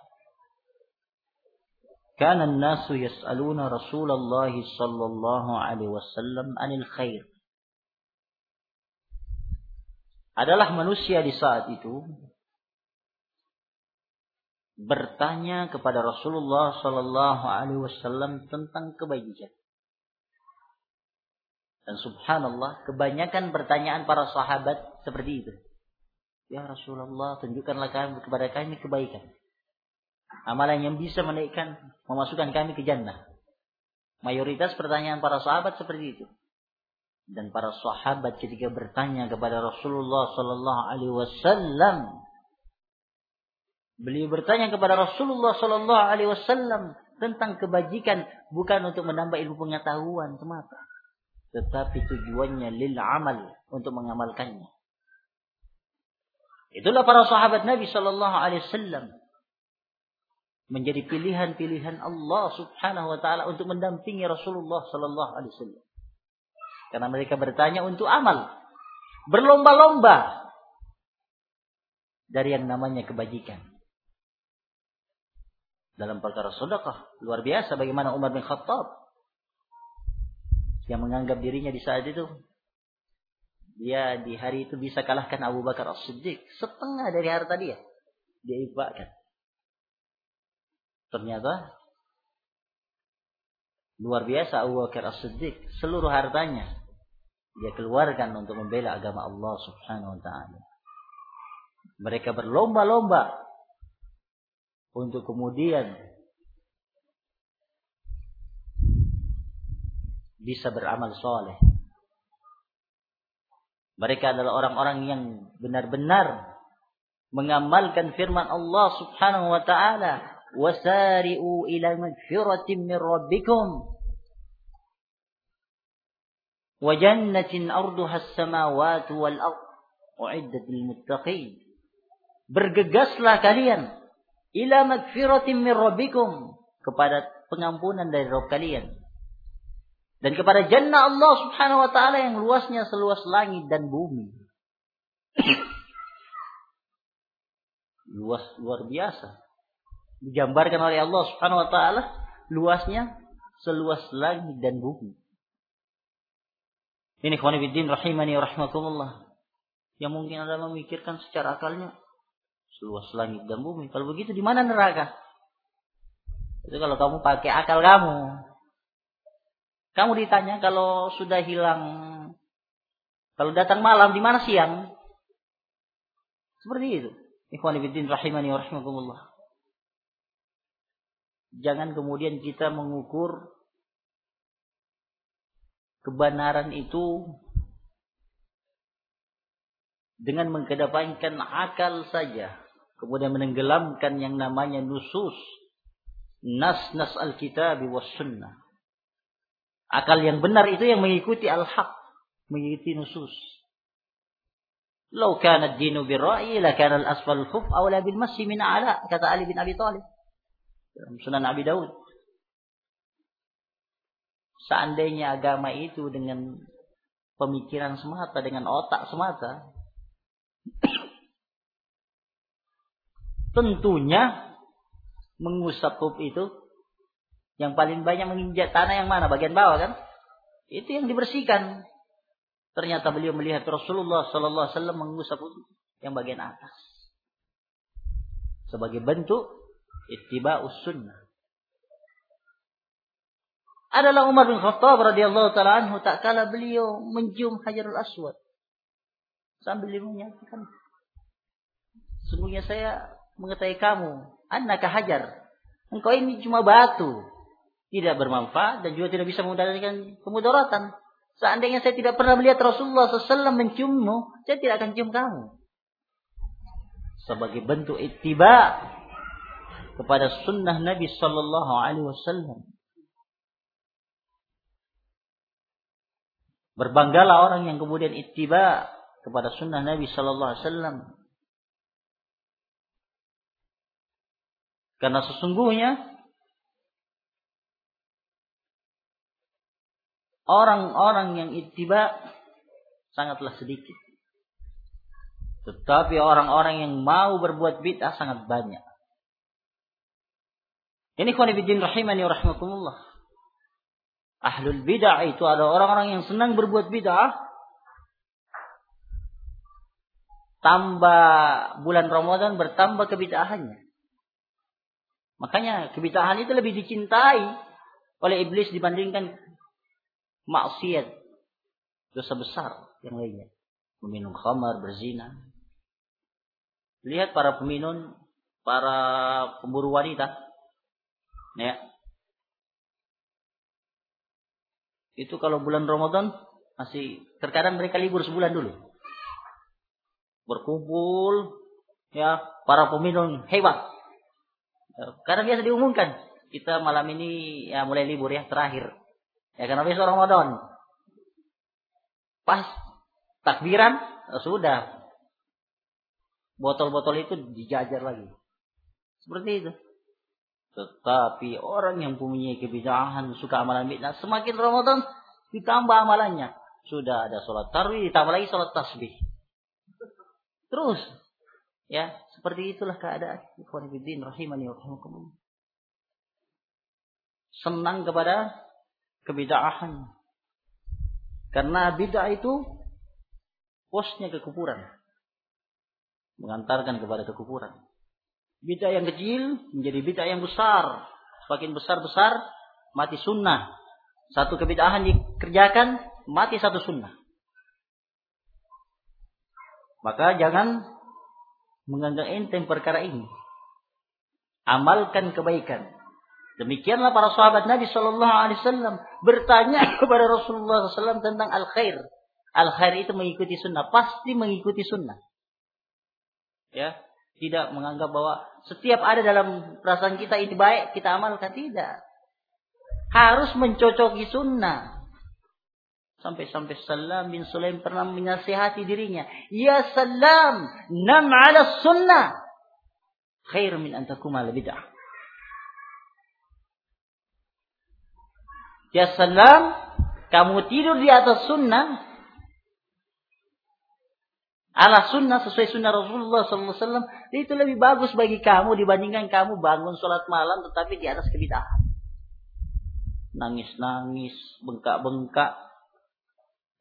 S2: Kana an-nasu yas'aluna Rasulullah sallallahu alaihi wasallam anil khair. Adalah manusia di saat itu bertanya kepada Rasulullah sallallahu alaihi wasallam tentang kebaikan. Dan subhanallah, kebanyakan pertanyaan para sahabat seperti itu. Ya Rasulullah, tunjukkanlah kami kepada kami kebaikan. Amalan yang bisa menaikkan, memasukkan kami ke jannah. Mayoritas pertanyaan para sahabat seperti itu. Dan para sahabat ketika bertanya kepada Rasulullah Sallallahu Alaihi Wasallam, beliau bertanya kepada Rasulullah Sallallahu Alaihi Wasallam tentang kebajikan bukan untuk menambah ilmu pengetahuan semata, tetapi tujuannya lil amal untuk mengamalkannya. Itulah para sahabat Nabi Sallallahu Alaihi Wasallam menjadi pilihan-pilihan Allah Subhanahu wa taala untuk mendampingi Rasulullah sallallahu alaihi wasallam. Karena mereka bertanya untuk amal. Berlomba-lomba dari yang namanya kebajikan. Dalam perkara sedekah luar biasa bagaimana Umar bin Khattab yang menganggap dirinya di saat itu dia di hari itu bisa kalahkan Abu Bakar As-Siddiq setengah dari harta dia dia infakkan Ternyata luar biasa Abu Bakar As-Siddiq seluruh hartanya dia keluarkan untuk membela agama Allah Subhanahu wa taala. Mereka berlomba-lomba untuk kemudian bisa beramal soleh. Mereka adalah orang-orang yang benar-benar mengamalkan firman Allah Subhanahu wa taala min rabbikum Wa jannatin arduha as-samawati wal ard uiddat lil muttaqin. Bergegaslah kalian ila magfiratin min rabbikum kepada pengampunan dari Rabb kalian dan kepada jannah Allah Subhanahu wa taala yang luasnya seluas langit dan bumi. Luas luar biasa. Digambarkan oleh Allah Subhanahu wa taala luasnya seluas langit dan bumi. Ini fillah rahimani wa rahmakumullah. Yang mungkin Anda memikirkan secara akalnya seluas langit dan bumi. Kalau begitu di mana neraka? Itu kalau kamu pakai akal kamu. Kamu ditanya kalau sudah hilang, kalau datang malam di mana siang? Seperti itu. Ikhwan fillah rahimani wa rahimakumullah. Jangan kemudian kita mengukur kebenaran itu dengan mengedepankan akal saja. Kemudian menenggelamkan yang namanya nusus. Nas-nas al-kitab was sunnah. Akal yang benar itu yang mengikuti al-haq, mengikuti nusus. Lau kana ad-dinu birra'i la kana al-asfal al-khuf awla bil masyi min a'la kata Ali bin Abi Thalib dalam Sunan Abi Daud. Seandainya agama itu dengan pemikiran semata, dengan otak semata, tentunya mengusap pup itu yang paling banyak menginjak tanah yang mana? Bagian bawah kan? Itu yang dibersihkan. Ternyata beliau melihat Rasulullah Sallallahu Alaihi Wasallam mengusap yang bagian atas. Sebagai bentuk ittiba'us sunnah. Adalah Umar bin Khattab radhiyallahu taala anhu tak kala beliau mencium Hajarul Aswad. Sambil dia menyatakan, sungguhnya saya mengetahui kamu, annaka hajar. Engkau ini cuma batu tidak bermanfaat dan juga tidak bisa mendatangkan kemudaratan. Seandainya saya tidak pernah melihat Rasulullah SAW menciummu, saya tidak akan cium kamu. Sebagai bentuk ittiba kepada sunnah Nabi Sallallahu Alaihi Wasallam. Berbanggalah orang yang kemudian ittiba kepada sunnah Nabi Sallallahu Alaihi Wasallam. Karena sesungguhnya orang-orang yang ittiba sangatlah sedikit. Tetapi orang-orang yang mau berbuat bid'ah sangat banyak. Ini khonibidin rahimani rahmatullah. Ahlul bid'ah itu ada orang-orang yang senang berbuat bid'ah. Tambah bulan Ramadan bertambah kebid'ahannya. Makanya kebid'ahan itu lebih dicintai oleh iblis dibandingkan maksiat, dosa besar yang lainnya. Meminum khamar, berzina. Lihat para peminum, para pemburu wanita. Ya. Itu kalau bulan Ramadan masih terkadang mereka libur sebulan dulu. Berkumpul ya para peminum hebat. Karena biasa diumumkan kita malam ini ya mulai libur ya terakhir Ya karena besok Ramadan. Pas takbiran sudah botol-botol itu dijajar lagi. Seperti itu. Tetapi orang yang punya kebijakan suka amalan bid'ah semakin Ramadan ditambah amalannya. Sudah ada sholat tarawih ditambah lagi sholat tasbih. Terus ya seperti itulah keadaan ikhwan rahimani wa Senang kepada kebidaahan. Karena bid'ah itu posnya kekufuran. Mengantarkan kepada kekufuran. Bid'ah yang kecil menjadi bid'ah yang besar. Semakin besar-besar mati sunnah. Satu kebid'ahan dikerjakan mati satu sunnah. Maka jangan menganggap enteng perkara ini. Amalkan kebaikan. Demikianlah para sahabat Nabi Shallallahu Alaihi Wasallam bertanya kepada Rasulullah SAW tentang al khair. Al khair itu mengikuti sunnah, pasti mengikuti sunnah. Ya, tidak menganggap bahwa setiap ada dalam perasaan kita ini baik kita amalkan tidak. Harus mencocoki sunnah. Sampai-sampai Salam bin Sulaim pernah menasihati dirinya. Ya Salam, nam ala sunnah. Khair min antakum ala bid'ah. Ya Salam, kamu tidur di atas sunnah. Ala sunnah sesuai sunnah Rasulullah SAW. Itu lebih bagus bagi kamu dibandingkan kamu bangun sholat malam tetapi di atas kebidahan. Nangis-nangis, bengkak-bengkak,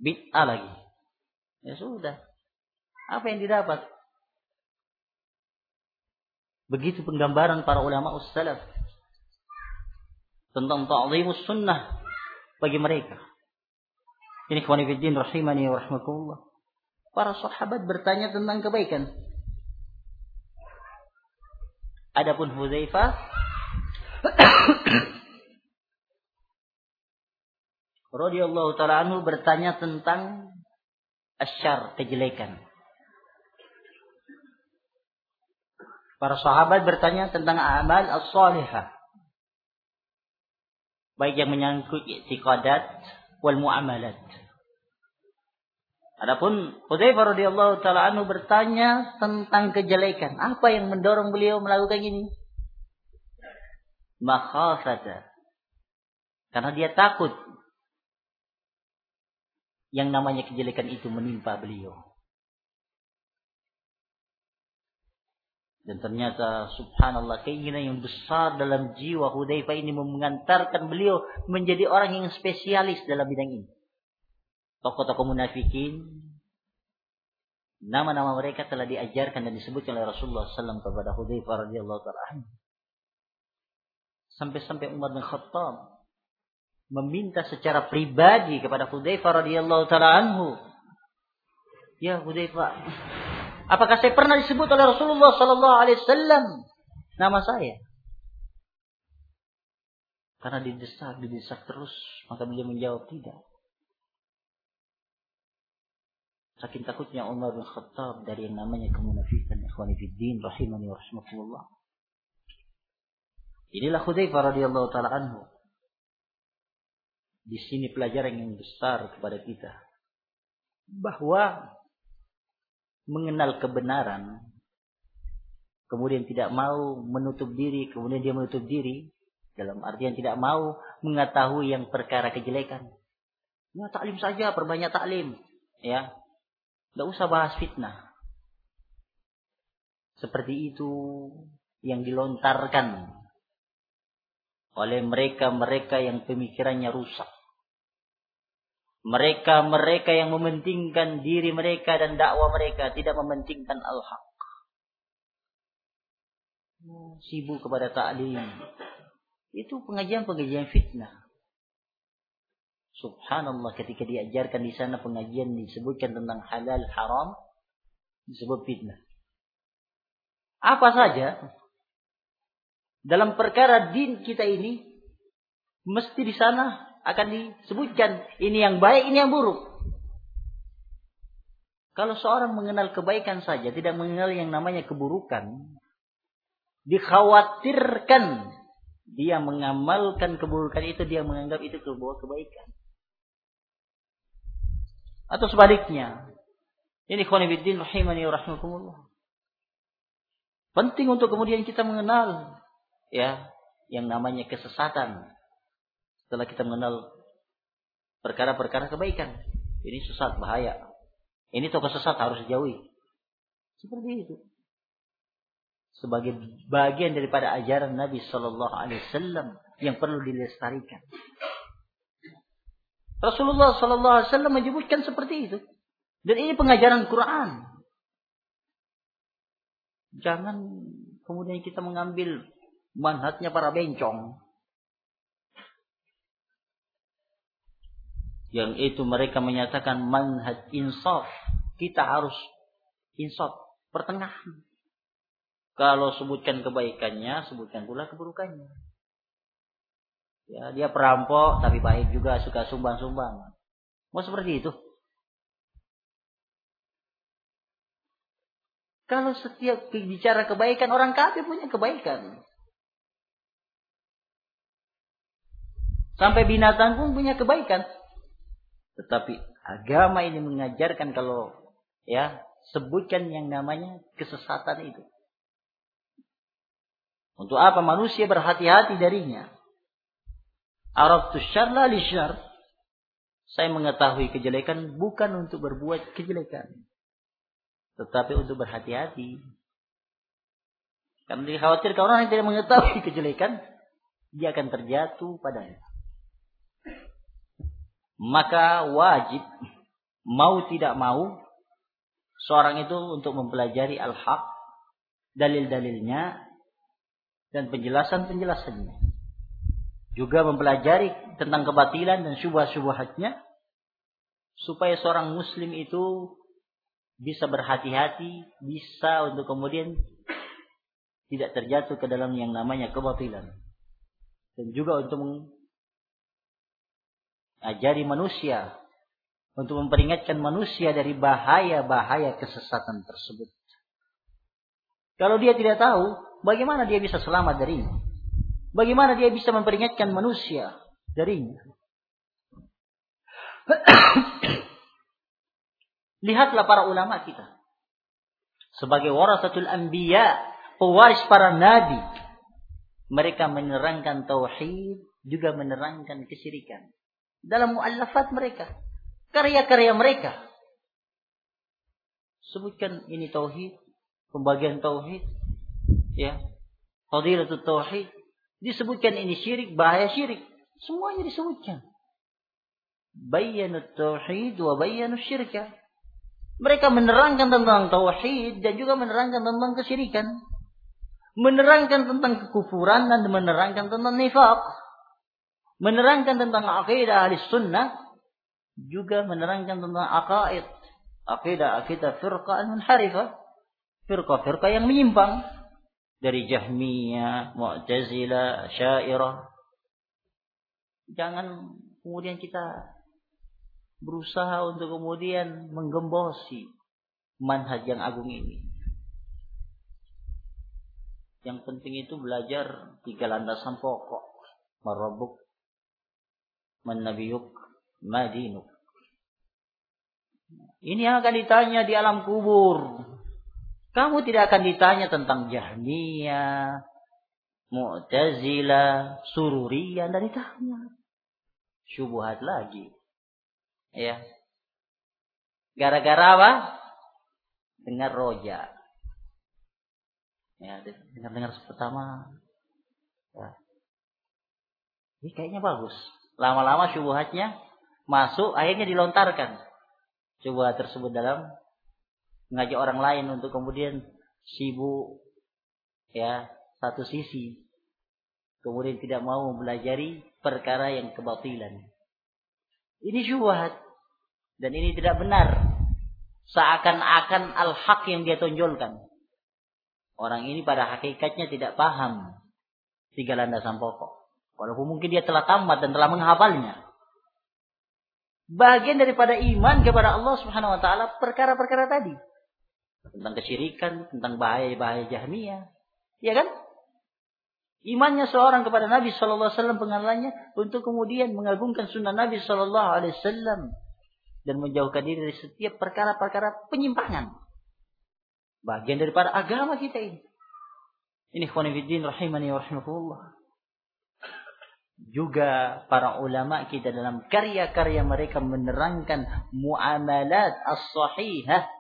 S2: bid'ah lagi. Ya sudah. Apa yang didapat? Begitu penggambaran para ulama ussalaf tentang ta'zimus sunnah bagi mereka. Ini khawanifiddin rahimani wa rahmatullah. Para sahabat bertanya tentang kebaikan. Adapun Hudzaifah radhiyallahu taala anhu bertanya tentang asyar kejelekan. Para sahabat bertanya tentang amal as-salihah. Baik yang menyangkut i'tiqadat wal muamalat. Adapun Hudzaifah radhiyallahu taala anhu bertanya tentang kejelekan. Apa yang mendorong beliau melakukan ini? Makhafata. Karena dia takut yang namanya kejelekan itu menimpa beliau. Dan ternyata subhanallah keinginan yang besar dalam jiwa Hudzaifah ini mengantarkan beliau menjadi orang yang spesialis dalam bidang ini. Tokoh-tokoh munafikin nama-nama mereka telah diajarkan dan disebutkan oleh Rasulullah SAW kepada Hudzaifah radhiyallahu taala Sampai-sampai Umar bin Khattab meminta secara pribadi kepada Hudzaifah radhiyallahu taala anhu. Ya Hudzaifah, apakah saya pernah disebut oleh Rasulullah sallallahu alaihi wasallam nama saya? Karena didesak, didesak terus, maka beliau menjawab tidak. Saking takutnya Umar bin Khattab dari yang namanya kemunafikan ikhwani fiddin rahimani wa rahmatullah. Inilah Hudzaifah radhiyallahu taala anhu di sini pelajaran yang besar kepada kita. Bahwa mengenal kebenaran, kemudian tidak mau menutup diri, kemudian dia menutup diri, dalam artian tidak mau mengetahui yang perkara kejelekan. Ya taklim saja, perbanyak taklim. Ya, tidak usah bahas fitnah. Seperti itu yang dilontarkan oleh mereka-mereka yang pemikirannya rusak. Mereka-mereka yang mementingkan diri mereka dan dakwah mereka tidak mementingkan al-haq. Sibuk kepada ta'lim. Itu pengajian-pengajian fitnah. Subhanallah ketika diajarkan di sana pengajian disebutkan tentang halal haram disebut fitnah. Apa saja dalam perkara din kita ini mesti di sana akan disebutkan ini yang baik, ini yang buruk. Kalau seorang mengenal kebaikan saja, tidak mengenal yang namanya keburukan, dikhawatirkan dia mengamalkan keburukan itu, dia menganggap itu sebuah kebaikan. Atau sebaliknya. Ini khonibuddin rahimani wa rahmatullah. Penting untuk kemudian kita mengenal ya yang namanya kesesatan. Setelah kita mengenal perkara-perkara kebaikan, ini sesat bahaya. Ini tokoh sesat harus dijauhi. Seperti itu. Sebagai bagian daripada ajaran Nabi Shallallahu Alaihi Wasallam yang perlu dilestarikan. Rasulullah Shallallahu Alaihi Wasallam menyebutkan seperti itu. Dan ini pengajaran Quran. Jangan kemudian kita mengambil manhatnya para bencong. Yang itu mereka menyatakan manhaj insaf. Kita harus insaf, pertengahan. Kalau sebutkan kebaikannya, sebutkan pula keburukannya. Ya, dia perampok tapi baik juga suka sumbang-sumbang. Mau seperti itu? Kalau setiap bicara kebaikan orang kafir punya kebaikan. Sampai binatang pun punya kebaikan. Tetapi agama ini mengajarkan kalau ya sebutkan yang namanya kesesatan itu. Untuk apa manusia berhati-hati darinya? Arab syar la syar. Saya mengetahui kejelekan bukan untuk berbuat kejelekan. Tetapi untuk berhati-hati. Karena dikhawatirkan orang yang tidak mengetahui kejelekan, dia akan terjatuh padanya. Maka wajib, mau tidak mau, seorang itu untuk mempelajari al-haq, dalil-dalilnya, dan penjelasan-penjelasannya. Juga mempelajari tentang kebatilan dan syubhat-syubhatnya supaya seorang muslim itu bisa berhati-hati, bisa untuk kemudian tidak terjatuh ke dalam yang namanya kebatilan. Dan juga untuk mengajari manusia untuk memperingatkan manusia dari bahaya-bahaya kesesatan tersebut. Kalau dia tidak tahu, bagaimana dia bisa selamat darinya? Bagaimana dia bisa memperingatkan manusia darinya? Lihatlah para ulama kita. Sebagai warasatul anbiya, pewaris para nabi. Mereka menerangkan tauhid, juga menerangkan kesyirikan. Dalam muallafat mereka. Karya-karya mereka. Sebutkan ini tauhid, pembagian tauhid, ya, fadilatul tauhid, disebutkan ini syirik, bahaya syirik, semuanya disebutkan. Bayanut tauhid wa bayanut syirka. Mereka menerangkan tentang tauhid dan juga menerangkan tentang kesyirikan. Menerangkan tentang kekufuran dan menerangkan tentang nifak. Menerangkan tentang akidah ahli sunnah. Juga menerangkan tentang akaid. Akidah akidah firqa al-munharifah firqa-firqa yang menyimpang dari Jahmiyah, Mu'tazilah, Syairah. Jangan kemudian kita berusaha untuk kemudian menggembosi manhaj yang agung ini. Yang penting itu belajar tiga landasan pokok. Marabuk, manabiyuk, madinuk. Ini yang akan ditanya di alam kubur. Kamu tidak akan ditanya tentang Jahmiyah, Mu'tazilah, Sururiyah, dan ditanya. Syubuhat lagi. Ya. Gara-gara apa? Dengar roja. Ya, dengar-dengar pertama. Ya. Ini kayaknya bagus. Lama-lama syubuhatnya masuk, akhirnya dilontarkan. Syubuhat tersebut dalam mengajak orang lain untuk kemudian sibuk ya satu sisi. Kemudian tidak mau mempelajari perkara yang kebatilan. Ini syubhat. Dan ini tidak benar. Seakan-akan al-haq yang dia tonjolkan. Orang ini pada hakikatnya tidak paham tiga landasan pokok. Walaupun mungkin dia telah tamat dan telah menghafalnya. Bagian daripada iman kepada Allah Subhanahu wa taala perkara-perkara tadi tentang kesyirikan, tentang bahaya-bahaya Jahmiyah. Ya kan? Imannya seorang kepada Nabi Shallallahu Alaihi Wasallam pengenalannya untuk kemudian mengagungkan sunnah Nabi Shallallahu Alaihi Wasallam dan menjauhkan diri dari setiap perkara-perkara penyimpangan. Bagian daripada agama kita ini. Ini khonifuddin rahimani wa rahimahullah. Juga para ulama kita dalam karya-karya mereka menerangkan muamalat as-sahihah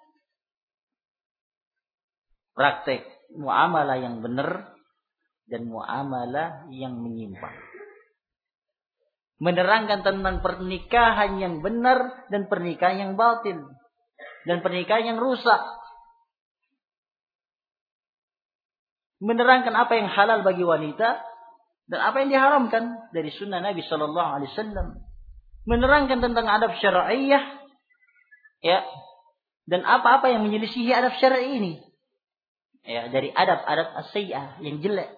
S2: praktek muamalah yang benar dan muamalah yang menyimpang. Menerangkan tentang pernikahan yang benar dan pernikahan yang batil. Dan pernikahan yang rusak. Menerangkan apa yang halal bagi wanita dan apa yang diharamkan dari sunnah Nabi Shallallahu Alaihi Wasallam. Menerangkan tentang adab syariah, ya, dan apa-apa yang menyelisihi adab syariah ini ya dari adab-adab asyiyah yang jelek.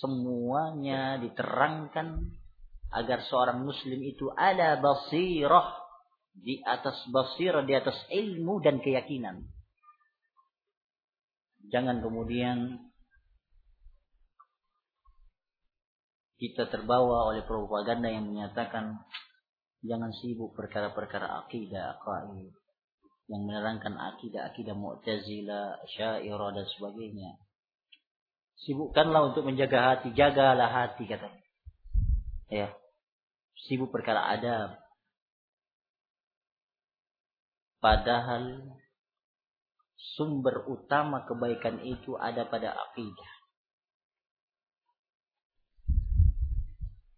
S2: Semuanya diterangkan agar seorang muslim itu ada basirah di atas basirah di atas ilmu dan keyakinan. Jangan kemudian kita terbawa oleh propaganda yang menyatakan Jangan sibuk perkara-perkara akidah, aqaid yang menerangkan akidah, akidah Mu'tazilah, Syairah dan sebagainya. Sibukkanlah untuk menjaga hati, jagalah hati katanya. Ya. Sibuk perkara adab. Padahal sumber utama kebaikan itu ada pada akidah.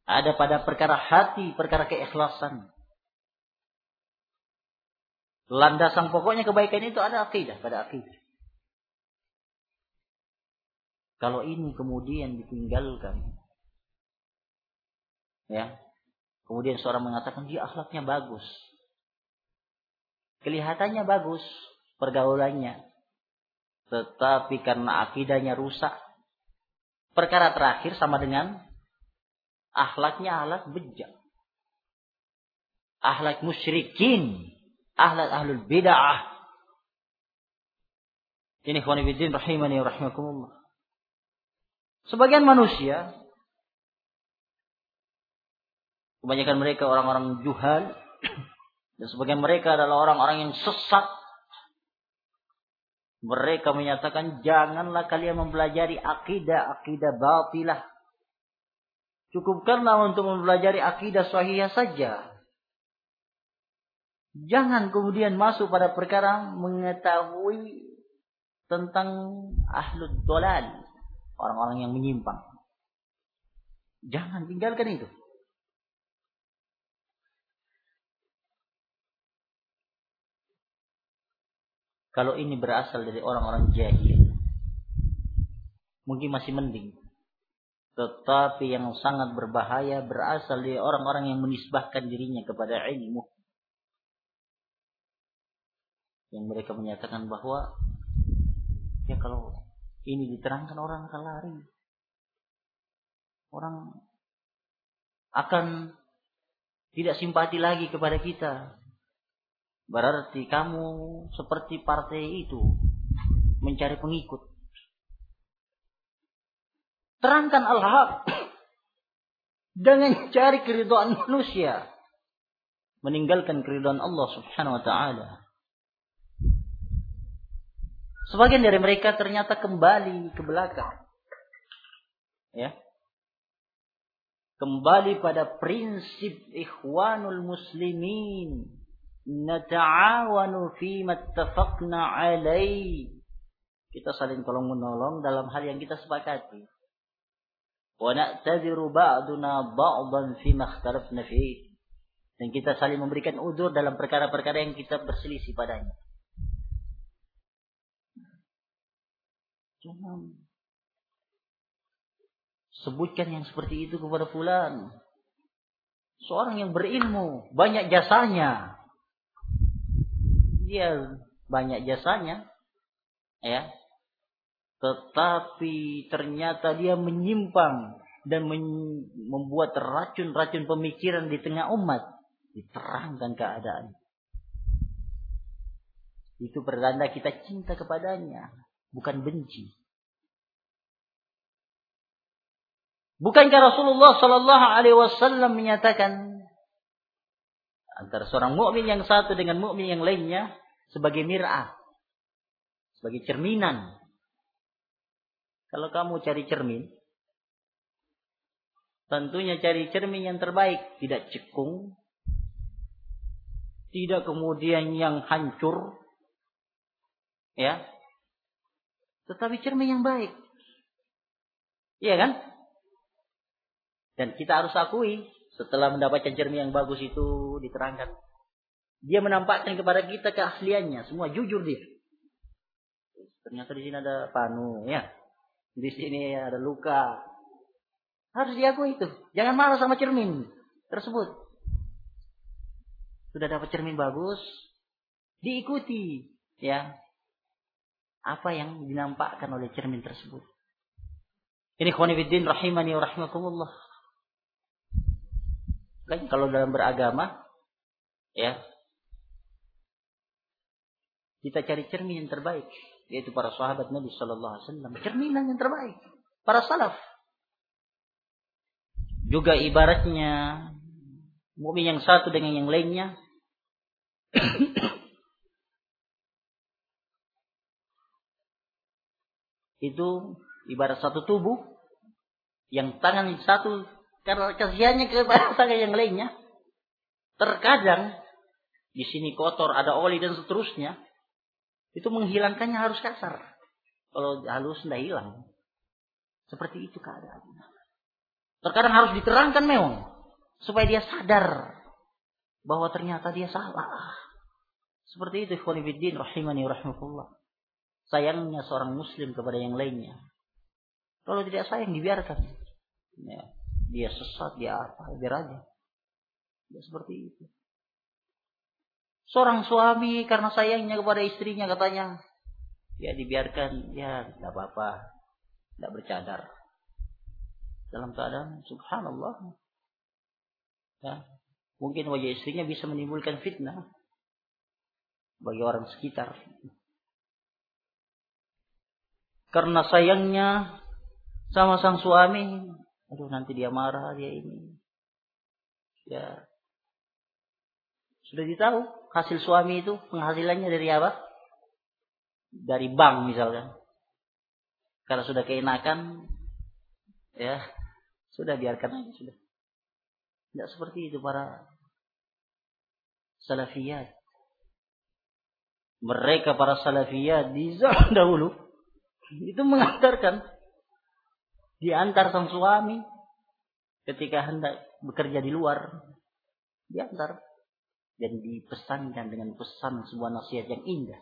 S2: Ada pada perkara hati, perkara keikhlasan. Landasan pokoknya kebaikan itu ada akidah, pada akidah. Kalau ini kemudian ditinggalkan, ya, kemudian seorang mengatakan dia akhlaknya bagus, kelihatannya bagus pergaulannya, tetapi karena akidahnya rusak, perkara terakhir sama dengan Akhlaknya akhlak bejat. Akhlak musyrikin. Akhlak ahlul bid'ah. Ini khwanibidin rahimani rahimakumullah. Sebagian manusia. Kebanyakan mereka orang-orang juhal. Dan sebagian mereka adalah orang-orang yang sesat. Mereka menyatakan janganlah kalian mempelajari akidah-akidah batilah Cukupkanlah untuk mempelajari akidah sahihah saja. Jangan kemudian masuk pada perkara mengetahui tentang ahlul dolal. Orang-orang yang menyimpang. Jangan tinggalkan itu. Kalau ini berasal dari orang-orang jahil. Mungkin masih mending. Tetapi yang sangat berbahaya berasal dari orang-orang yang menisbahkan dirinya kepada ilmu. Yang mereka menyatakan bahwa ya kalau ini diterangkan orang akan lari. Orang akan tidak simpati lagi kepada kita. Berarti kamu seperti partai itu mencari pengikut. Terangkan al-haq. Jangan cari keridhaan manusia. Meninggalkan keridhaan Allah subhanahu wa ta'ala. Sebagian dari mereka ternyata kembali ke belakang. Ya. Kembali pada prinsip ikhwanul muslimin. Nata'awanu fi tafakna 'ala'i. Kita saling tolong menolong dalam hal yang kita sepakati. Wa na'tadiru ba'duna ba'dan fi ikhtarafna fi. Dan kita saling memberikan udur dalam perkara-perkara yang kita berselisih padanya. Jangan sebutkan yang seperti itu kepada fulan. Seorang yang berilmu, banyak jasanya. Dia banyak jasanya. Ya, tetapi ternyata dia menyimpang dan membuat racun-racun pemikiran di tengah umat. Diterangkan keadaan. Itu pertanda kita cinta kepadanya, bukan benci. Bukankah Rasulullah Shallallahu Alaihi Wasallam menyatakan antara seorang mukmin yang satu dengan mukmin yang lainnya sebagai mir'ah, sebagai cerminan. Kalau kamu cari cermin, tentunya cari cermin yang terbaik, tidak cekung, tidak kemudian yang hancur, ya, tetapi cermin yang baik, iya kan? Dan kita harus akui, setelah mendapatkan cermin yang bagus itu diterangkan, dia menampakkan kepada kita keasliannya, semua jujur dia. Ternyata di sini ada panu, ya. Di sini ada luka. Harus diakui itu. Jangan marah sama cermin tersebut. Sudah dapat cermin bagus, diikuti ya. Apa yang dinampakkan oleh cermin tersebut. Ini khonifuddin rahimani wa rahimakumullah. Kan kalau dalam beragama ya kita cari cermin yang terbaik yaitu para sahabat Nabi Shallallahu Alaihi Wasallam cerminan yang terbaik para salaf juga ibaratnya mukmin yang satu dengan yang lainnya itu ibarat satu tubuh yang tangan satu karena kasihannya kepada tangan yang lainnya terkadang di sini kotor ada oli dan seterusnya itu menghilangkannya harus kasar kalau halus tidak hilang seperti itu keadaannya terkadang harus diterangkan memang supaya dia sadar bahwa ternyata dia salah. Seperti itu ikhwanifiddin rahimani rahmatullah. Sayangnya seorang muslim kepada yang lainnya. Kalau tidak sayang dibiarkan. Ya, dia sesat, dia apa, biar aja. Ya, seperti itu. Seorang suami karena sayangnya kepada istrinya katanya, ya dibiarkan, ya tidak apa-apa, tidak bercadar. Dalam keadaan subhanallah, Ya. Mungkin wajah istrinya bisa menimbulkan fitnah bagi orang sekitar. Karena sayangnya sama sang suami, aduh nanti dia marah dia ini. Ya. Sudah ditahu hasil suami itu penghasilannya dari apa? Dari bank misalkan. Kalau sudah keenakan ya sudah biarkan aja sudah. Tidak seperti itu para salafiyat. Mereka para salafiyat di zaman dahulu itu mengantarkan diantar sang suami ketika hendak bekerja di luar diantar dan dipesankan dengan pesan sebuah nasihat yang indah.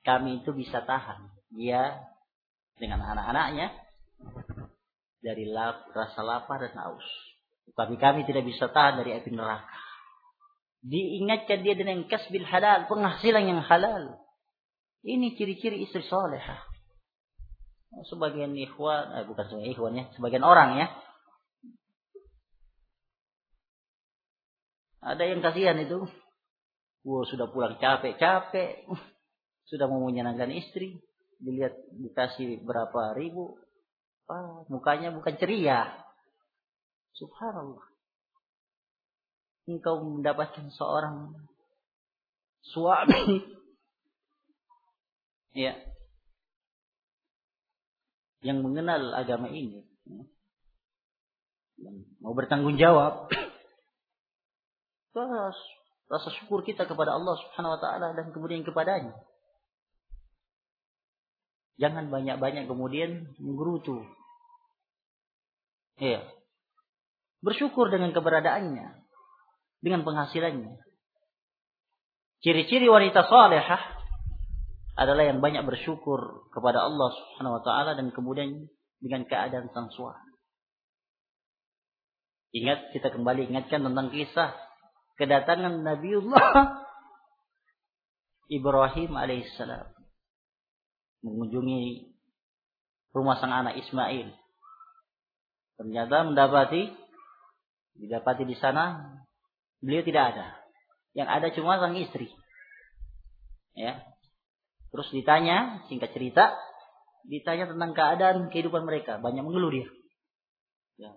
S2: Kami itu bisa tahan dia dengan anak-anaknya dari lap, rasa lapar dan haus. Tapi kami tidak bisa tahan dari api neraka. Diingatkan dia dengan kasbil halal, penghasilan yang halal. Ini ciri-ciri istri solehah. Sebagian ikhwan, eh, bukan sebagian ikhwan ya, sebagian orang ya. Ada yang kasihan itu. Wah, sudah pulang capek-capek. Sudah mau menyenangkan istri. Dilihat dikasih berapa ribu. Ah, mukanya bukan ceria. Subhanallah. Engkau mendapatkan seorang suami ya yang mengenal agama ini. Yang mau bertanggung jawab. Terus rasa syukur kita kepada Allah Subhanahu wa taala dan kemudian kepadanya. Jangan banyak-banyak kemudian menggerutu. Ya Bersyukur dengan keberadaannya. Dengan penghasilannya. Ciri-ciri wanita salehah adalah yang banyak bersyukur kepada Allah Subhanahu wa taala dan kemudian dengan keadaan sang suami. Ingat kita kembali ingatkan tentang kisah kedatangan Nabiullah Ibrahim alaihissalam mengunjungi rumah sang anak Ismail. Ternyata mendapati Didapati di sana beliau tidak ada. Yang ada cuma sang istri. Ya. Terus ditanya, singkat cerita, ditanya tentang keadaan kehidupan mereka. Banyak mengeluh dia. Ya.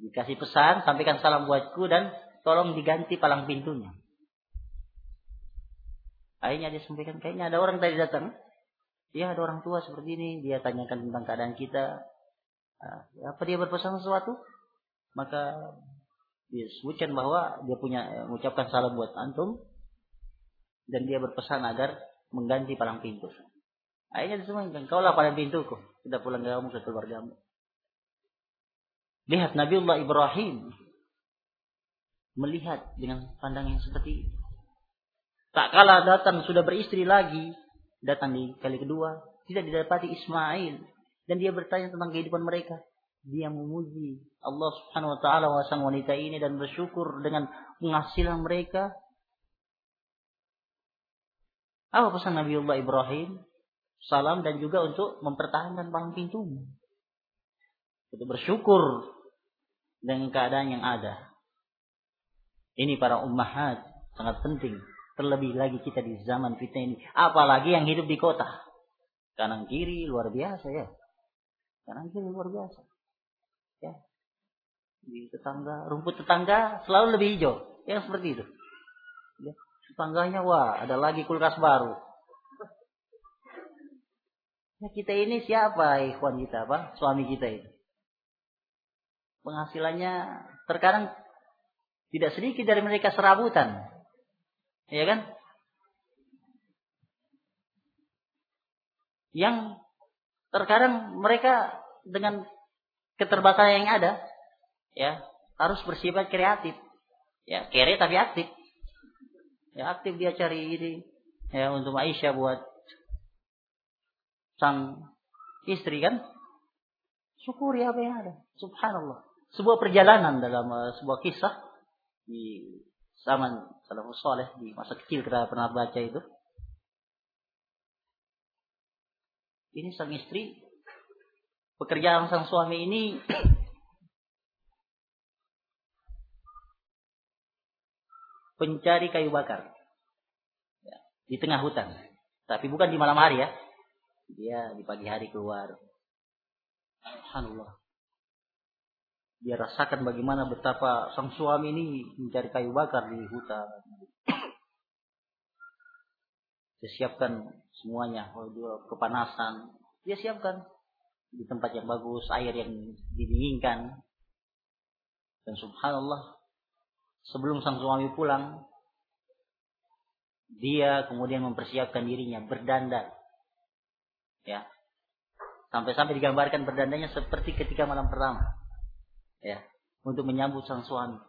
S2: Dikasih pesan, sampaikan salam buatku dan tolong diganti palang pintunya. Akhirnya dia sampaikan, kayaknya ada orang tadi datang. Iya ada orang tua seperti ini. Dia tanyakan tentang keadaan kita. Ah, apa dia berpesan sesuatu? maka disebutkan bahwa dia punya eh, mengucapkan salam buat antum dan dia berpesan agar mengganti palang pintu. Akhirnya disebutkan, kau lah palang pintuku. Kita pulang ke kamu ke keluargamu. Lihat Nabiullah Ibrahim melihat dengan pandangan yang seperti itu. Tak kala datang sudah beristri lagi, datang di kali kedua, tidak didapati Ismail dan dia bertanya tentang kehidupan mereka dia memuji Allah Subhanahu wa taala wasang wanita ini dan bersyukur dengan penghasilan mereka. Apa pesan Nabiullah Ibrahim? Salam dan juga untuk mempertahankan palang pintu. Untuk bersyukur dengan keadaan yang ada. Ini para ummahat sangat penting. Terlebih lagi kita di zaman fitnah ini. Apalagi yang hidup di kota. Kanan kiri luar biasa ya. Kanan kiri luar biasa. Ya. Di tetangga, rumput tetangga selalu lebih hijau. Yang seperti itu. Ya. Tetangganya, wah ada lagi kulkas baru. Ya, kita ini siapa ikhwan kita, apa? Suami kita ini. Penghasilannya terkadang tidak sedikit dari mereka serabutan. Ya kan? Yang terkadang mereka dengan keterbatasan yang ada, ya harus bersifat kreatif. Ya, kere tapi aktif. Ya, aktif dia cari ini ya untuk Aisyah buat sang istri kan. Syukuri apa yang ada. Subhanallah. Sebuah perjalanan dalam uh, sebuah kisah di zaman salafus soleh di masa kecil kita pernah baca itu. Ini sang istri pekerjaan sang suami ini pencari kayu bakar ya, di tengah hutan. Tapi bukan di malam hari ya. Dia di pagi hari keluar. Subhanallah. Dia rasakan bagaimana betapa sang suami ini mencari kayu bakar di hutan. Dia siapkan semuanya. Kalau dia kepanasan, dia siapkan di tempat yang bagus, air yang didinginkan. Dan subhanallah, sebelum sang suami pulang, dia kemudian mempersiapkan dirinya berdandan. Ya. Sampai-sampai digambarkan berdandannya seperti ketika malam pertama. Ya, untuk menyambut sang suami.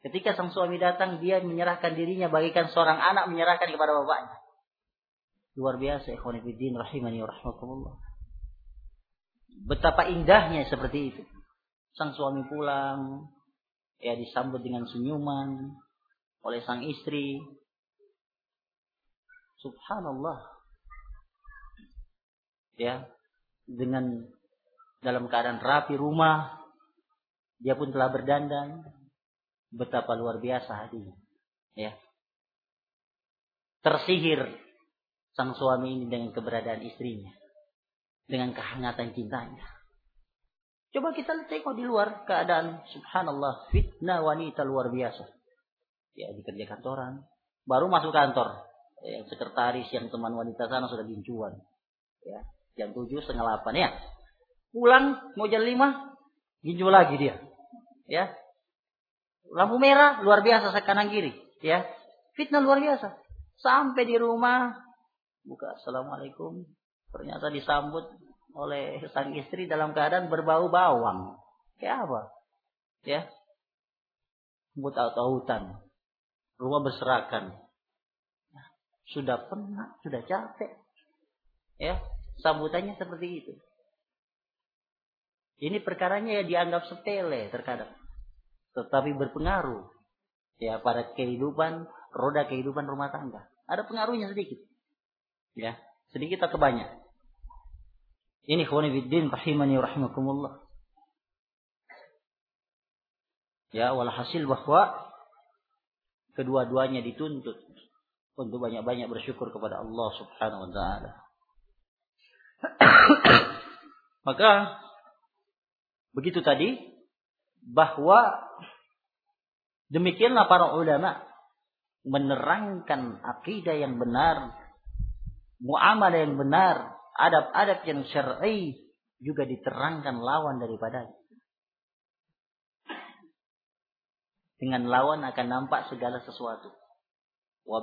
S2: Ketika sang suami datang, dia menyerahkan dirinya bagaikan seorang anak menyerahkan kepada bapaknya. Luar biasa, ikhwan rahimani wa rahmatullah. Betapa indahnya seperti itu. Sang suami pulang, ya disambut dengan senyuman oleh sang istri. Subhanallah. Ya, dengan dalam keadaan rapi rumah, dia pun telah berdandan. Betapa luar biasa hatinya. Ya. Tersihir sang suami ini dengan keberadaan istrinya. Dengan kehangatan cintanya. Coba kita tengok di luar keadaan subhanallah fitnah wanita luar biasa. Ya di kerja kantoran, baru masuk kantor, ya, yang sekretaris yang teman wanita sana sudah gincuan. Ya, jam tujuh setengah delapan ya. Pulang mau jam lima, gincu lagi dia. Ya. Lampu merah luar biasa kanan kiri, ya. Fitnah luar biasa. Sampai di rumah buka assalamualaikum. Ternyata disambut oleh sang istri dalam keadaan berbau bawang. Kayak apa? Ya. Rumput atau hutan. Rumah berserakan. Sudah penat, sudah capek. Ya, sambutannya seperti itu. Ini perkaranya ya dianggap sepele terkadang. Tetapi berpengaruh. Ya, pada kehidupan, roda kehidupan rumah tangga. Ada pengaruhnya sedikit. Ya, sedikit atau banyak. Ini khawani biddin rahimani rahimakumullah. Ya, walhasil bahwa kedua-duanya dituntut untuk banyak-banyak bersyukur kepada Allah Subhanahu wa taala. Maka begitu tadi bahwa demikianlah para ulama menerangkan akidah yang benar, muamalah yang benar adab-adab yang syar'i juga diterangkan lawan daripada dengan lawan akan nampak segala sesuatu. Wa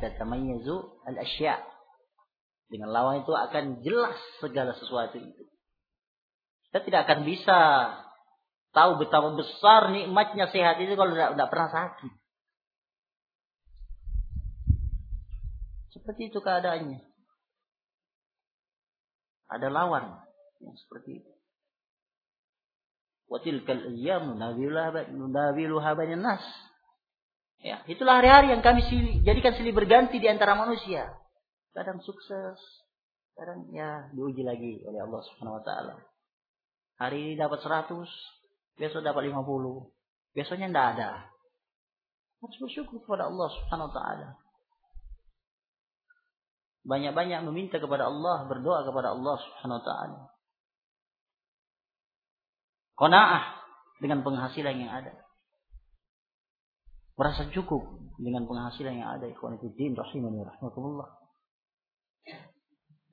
S2: tatamayyazu al-asya'. Dengan lawan itu akan jelas segala sesuatu itu. Kita tidak akan bisa tahu betapa besar nikmatnya sehat itu kalau tidak, tidak pernah sakit. Seperti itu keadaannya. Ada lawan yang seperti itu. Wa tilkal ayyam nudawiluha bainan nas. Ya, itulah hari-hari yang kami silih, jadikan silih berganti di antara manusia. Kadang sukses, kadang ya diuji lagi oleh Allah Subhanahu wa taala. Hari ini dapat 100, besok dapat 50. Besoknya tidak ada. Harus bersyukur kepada Allah Subhanahu wa taala banyak-banyak meminta kepada Allah, berdoa kepada Allah Subhanahu wa taala. Qanaah dengan penghasilan yang ada. Merasa cukup dengan penghasilan yang ada. Ikhwanifiddin rahimani rahmatullah.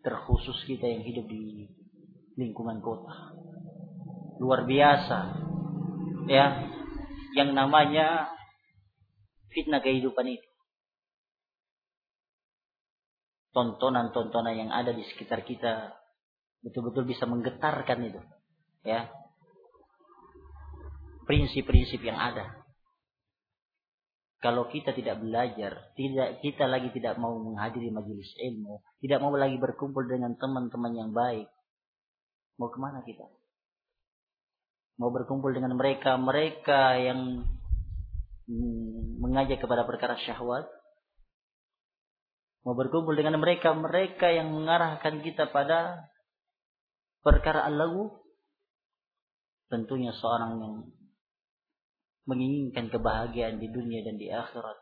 S2: Terkhusus kita yang hidup di lingkungan kota. Luar biasa. Ya. Yang namanya fitnah kehidupan itu. Tontonan-tontonan yang ada di sekitar kita betul-betul bisa menggetarkan itu. Ya. Prinsip-prinsip yang ada kalau kita tidak belajar, tidak kita lagi tidak mau menghadiri majelis ilmu, tidak mau lagi berkumpul dengan teman-teman yang baik, mau ke mana kita? Mau berkumpul dengan mereka, mereka yang mengajak kepada perkara syahwat, mau berkumpul dengan mereka, mereka yang mengarahkan kita pada perkara Allah, tentunya seorang yang menginginkan kebahagiaan di dunia dan di akhirat.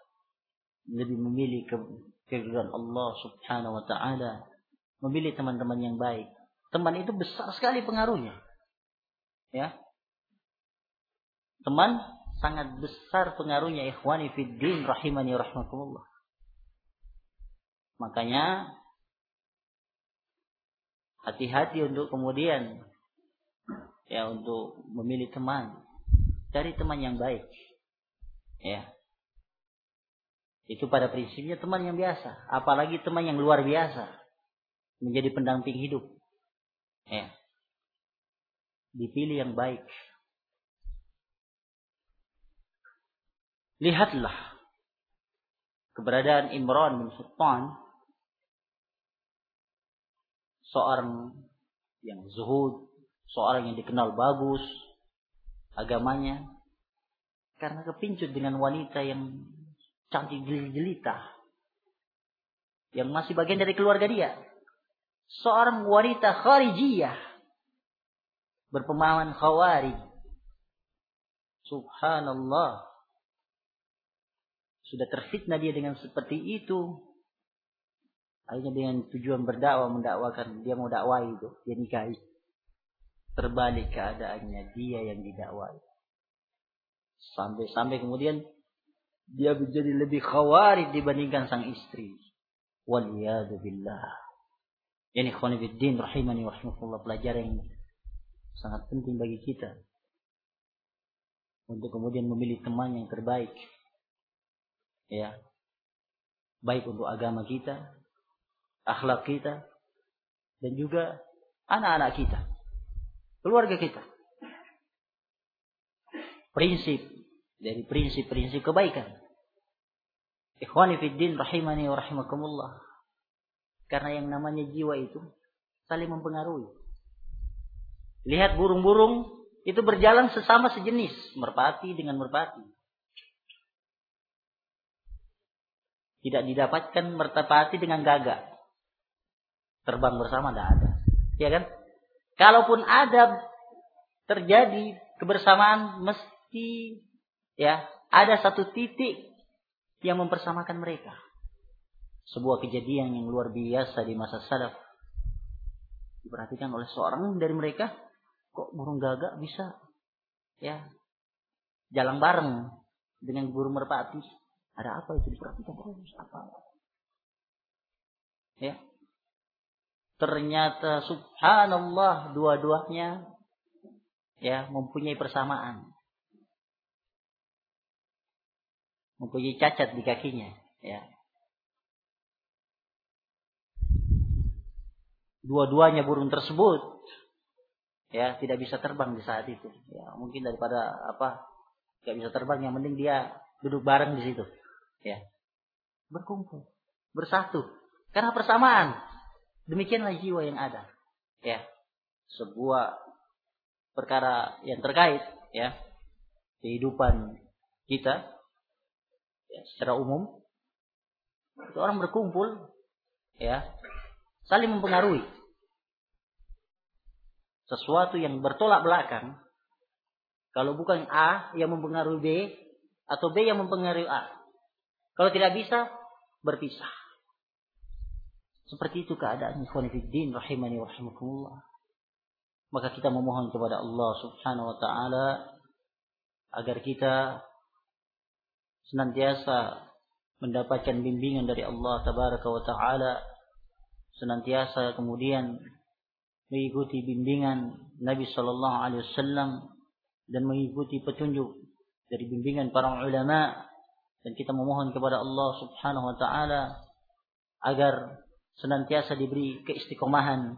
S2: Lebih memilih ke Allah Subhanahu wa taala. Memilih teman-teman yang baik. Teman itu besar sekali pengaruhnya. Ya. Teman sangat besar pengaruhnya ikhwani fid din rahimani rahmakumullah makanya hati-hati untuk kemudian ya untuk memilih teman Cari teman yang baik. Ya. Itu pada prinsipnya teman yang biasa. Apalagi teman yang luar biasa. Menjadi pendamping hidup. Ya. Dipilih yang baik. Lihatlah keberadaan Imran bin Sultan seorang yang zuhud, seorang yang dikenal bagus, agamanya. Karena kepincut dengan wanita yang cantik jelita yang masih bagian dari keluarga dia. Seorang wanita kharijiyah. Berpemahaman khawarij. Subhanallah. Sudah terfitnah dia dengan seperti itu akhirnya dengan tujuan berdakwah mendakwakan dia mau dakwah itu dia nikahi Terbalik keadaannya dia yang didakwai. Sampai-sampai kemudian dia menjadi lebih khawarid dibandingkan sang istri. Waliyadu billah. Ini khonibuddin rahimani wa pelajaran yang sangat penting bagi kita. Untuk kemudian memilih teman yang terbaik. Ya. Baik untuk agama kita, akhlak kita, dan juga anak-anak kita keluarga kita. Prinsip dari prinsip-prinsip kebaikan. Ikhwani fiddin rahimani wa rahimakumullah. Karena yang namanya jiwa itu saling mempengaruhi. Lihat burung-burung itu berjalan sesama sejenis, merpati dengan merpati. Tidak didapatkan merpati dengan gagak. Terbang bersama tidak ada. Ya kan? Kalaupun ada terjadi kebersamaan mesti ya ada satu titik yang mempersamakan mereka. Sebuah kejadian yang luar biasa di masa salaf. Diperhatikan oleh seorang dari mereka, kok burung gagak bisa ya jalan bareng dengan burung merpati. Ada apa itu diperhatikan apa? Ya, ternyata subhanallah dua-duanya ya mempunyai persamaan. Mempunyai cacat di kakinya, ya. Dua-duanya burung tersebut ya tidak bisa terbang di saat itu. Ya, mungkin daripada apa? tidak bisa terbang yang penting dia duduk bareng di situ. Ya. Berkumpul, bersatu. Karena persamaan. Demikianlah jiwa yang ada. Ya. Sebuah perkara yang terkait ya kehidupan kita ya, secara umum itu orang berkumpul ya saling mempengaruhi sesuatu yang bertolak belakang kalau bukan A yang mempengaruhi B atau B yang mempengaruhi A kalau tidak bisa berpisah seperti itu keadaan ikhwanifiddin rahimani wa rahimakumullah. Maka kita memohon kepada Allah Subhanahu wa taala agar kita senantiasa mendapatkan bimbingan dari Allah tabaraka wa taala senantiasa kemudian mengikuti bimbingan Nabi sallallahu alaihi wasallam dan mengikuti petunjuk dari bimbingan para ulama dan kita memohon kepada Allah Subhanahu wa taala agar senantiasa diberi keistiqomahan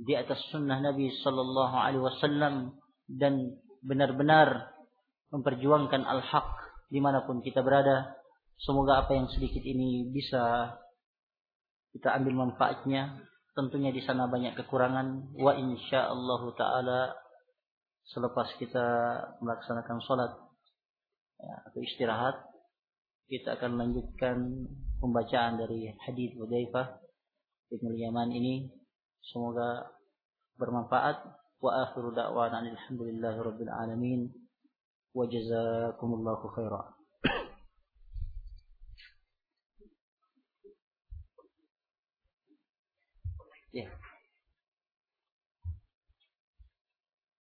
S2: di atas sunnah Nabi sallallahu alaihi wasallam dan benar-benar memperjuangkan al-haq di mana pun kita berada. Semoga apa yang sedikit ini bisa kita ambil manfaatnya. Tentunya di sana banyak kekurangan. Wa insyaallah taala selepas kita melaksanakan sholat ya, atau istirahat, kita akan lanjutkan pembacaan dari hadis Hudzaifah bin Yaman ini. Semoga bermanfaat. Wa akhiru da'wana alhamdulillahi rabbil alamin. Wa jazakumullahu khairan. Yeah.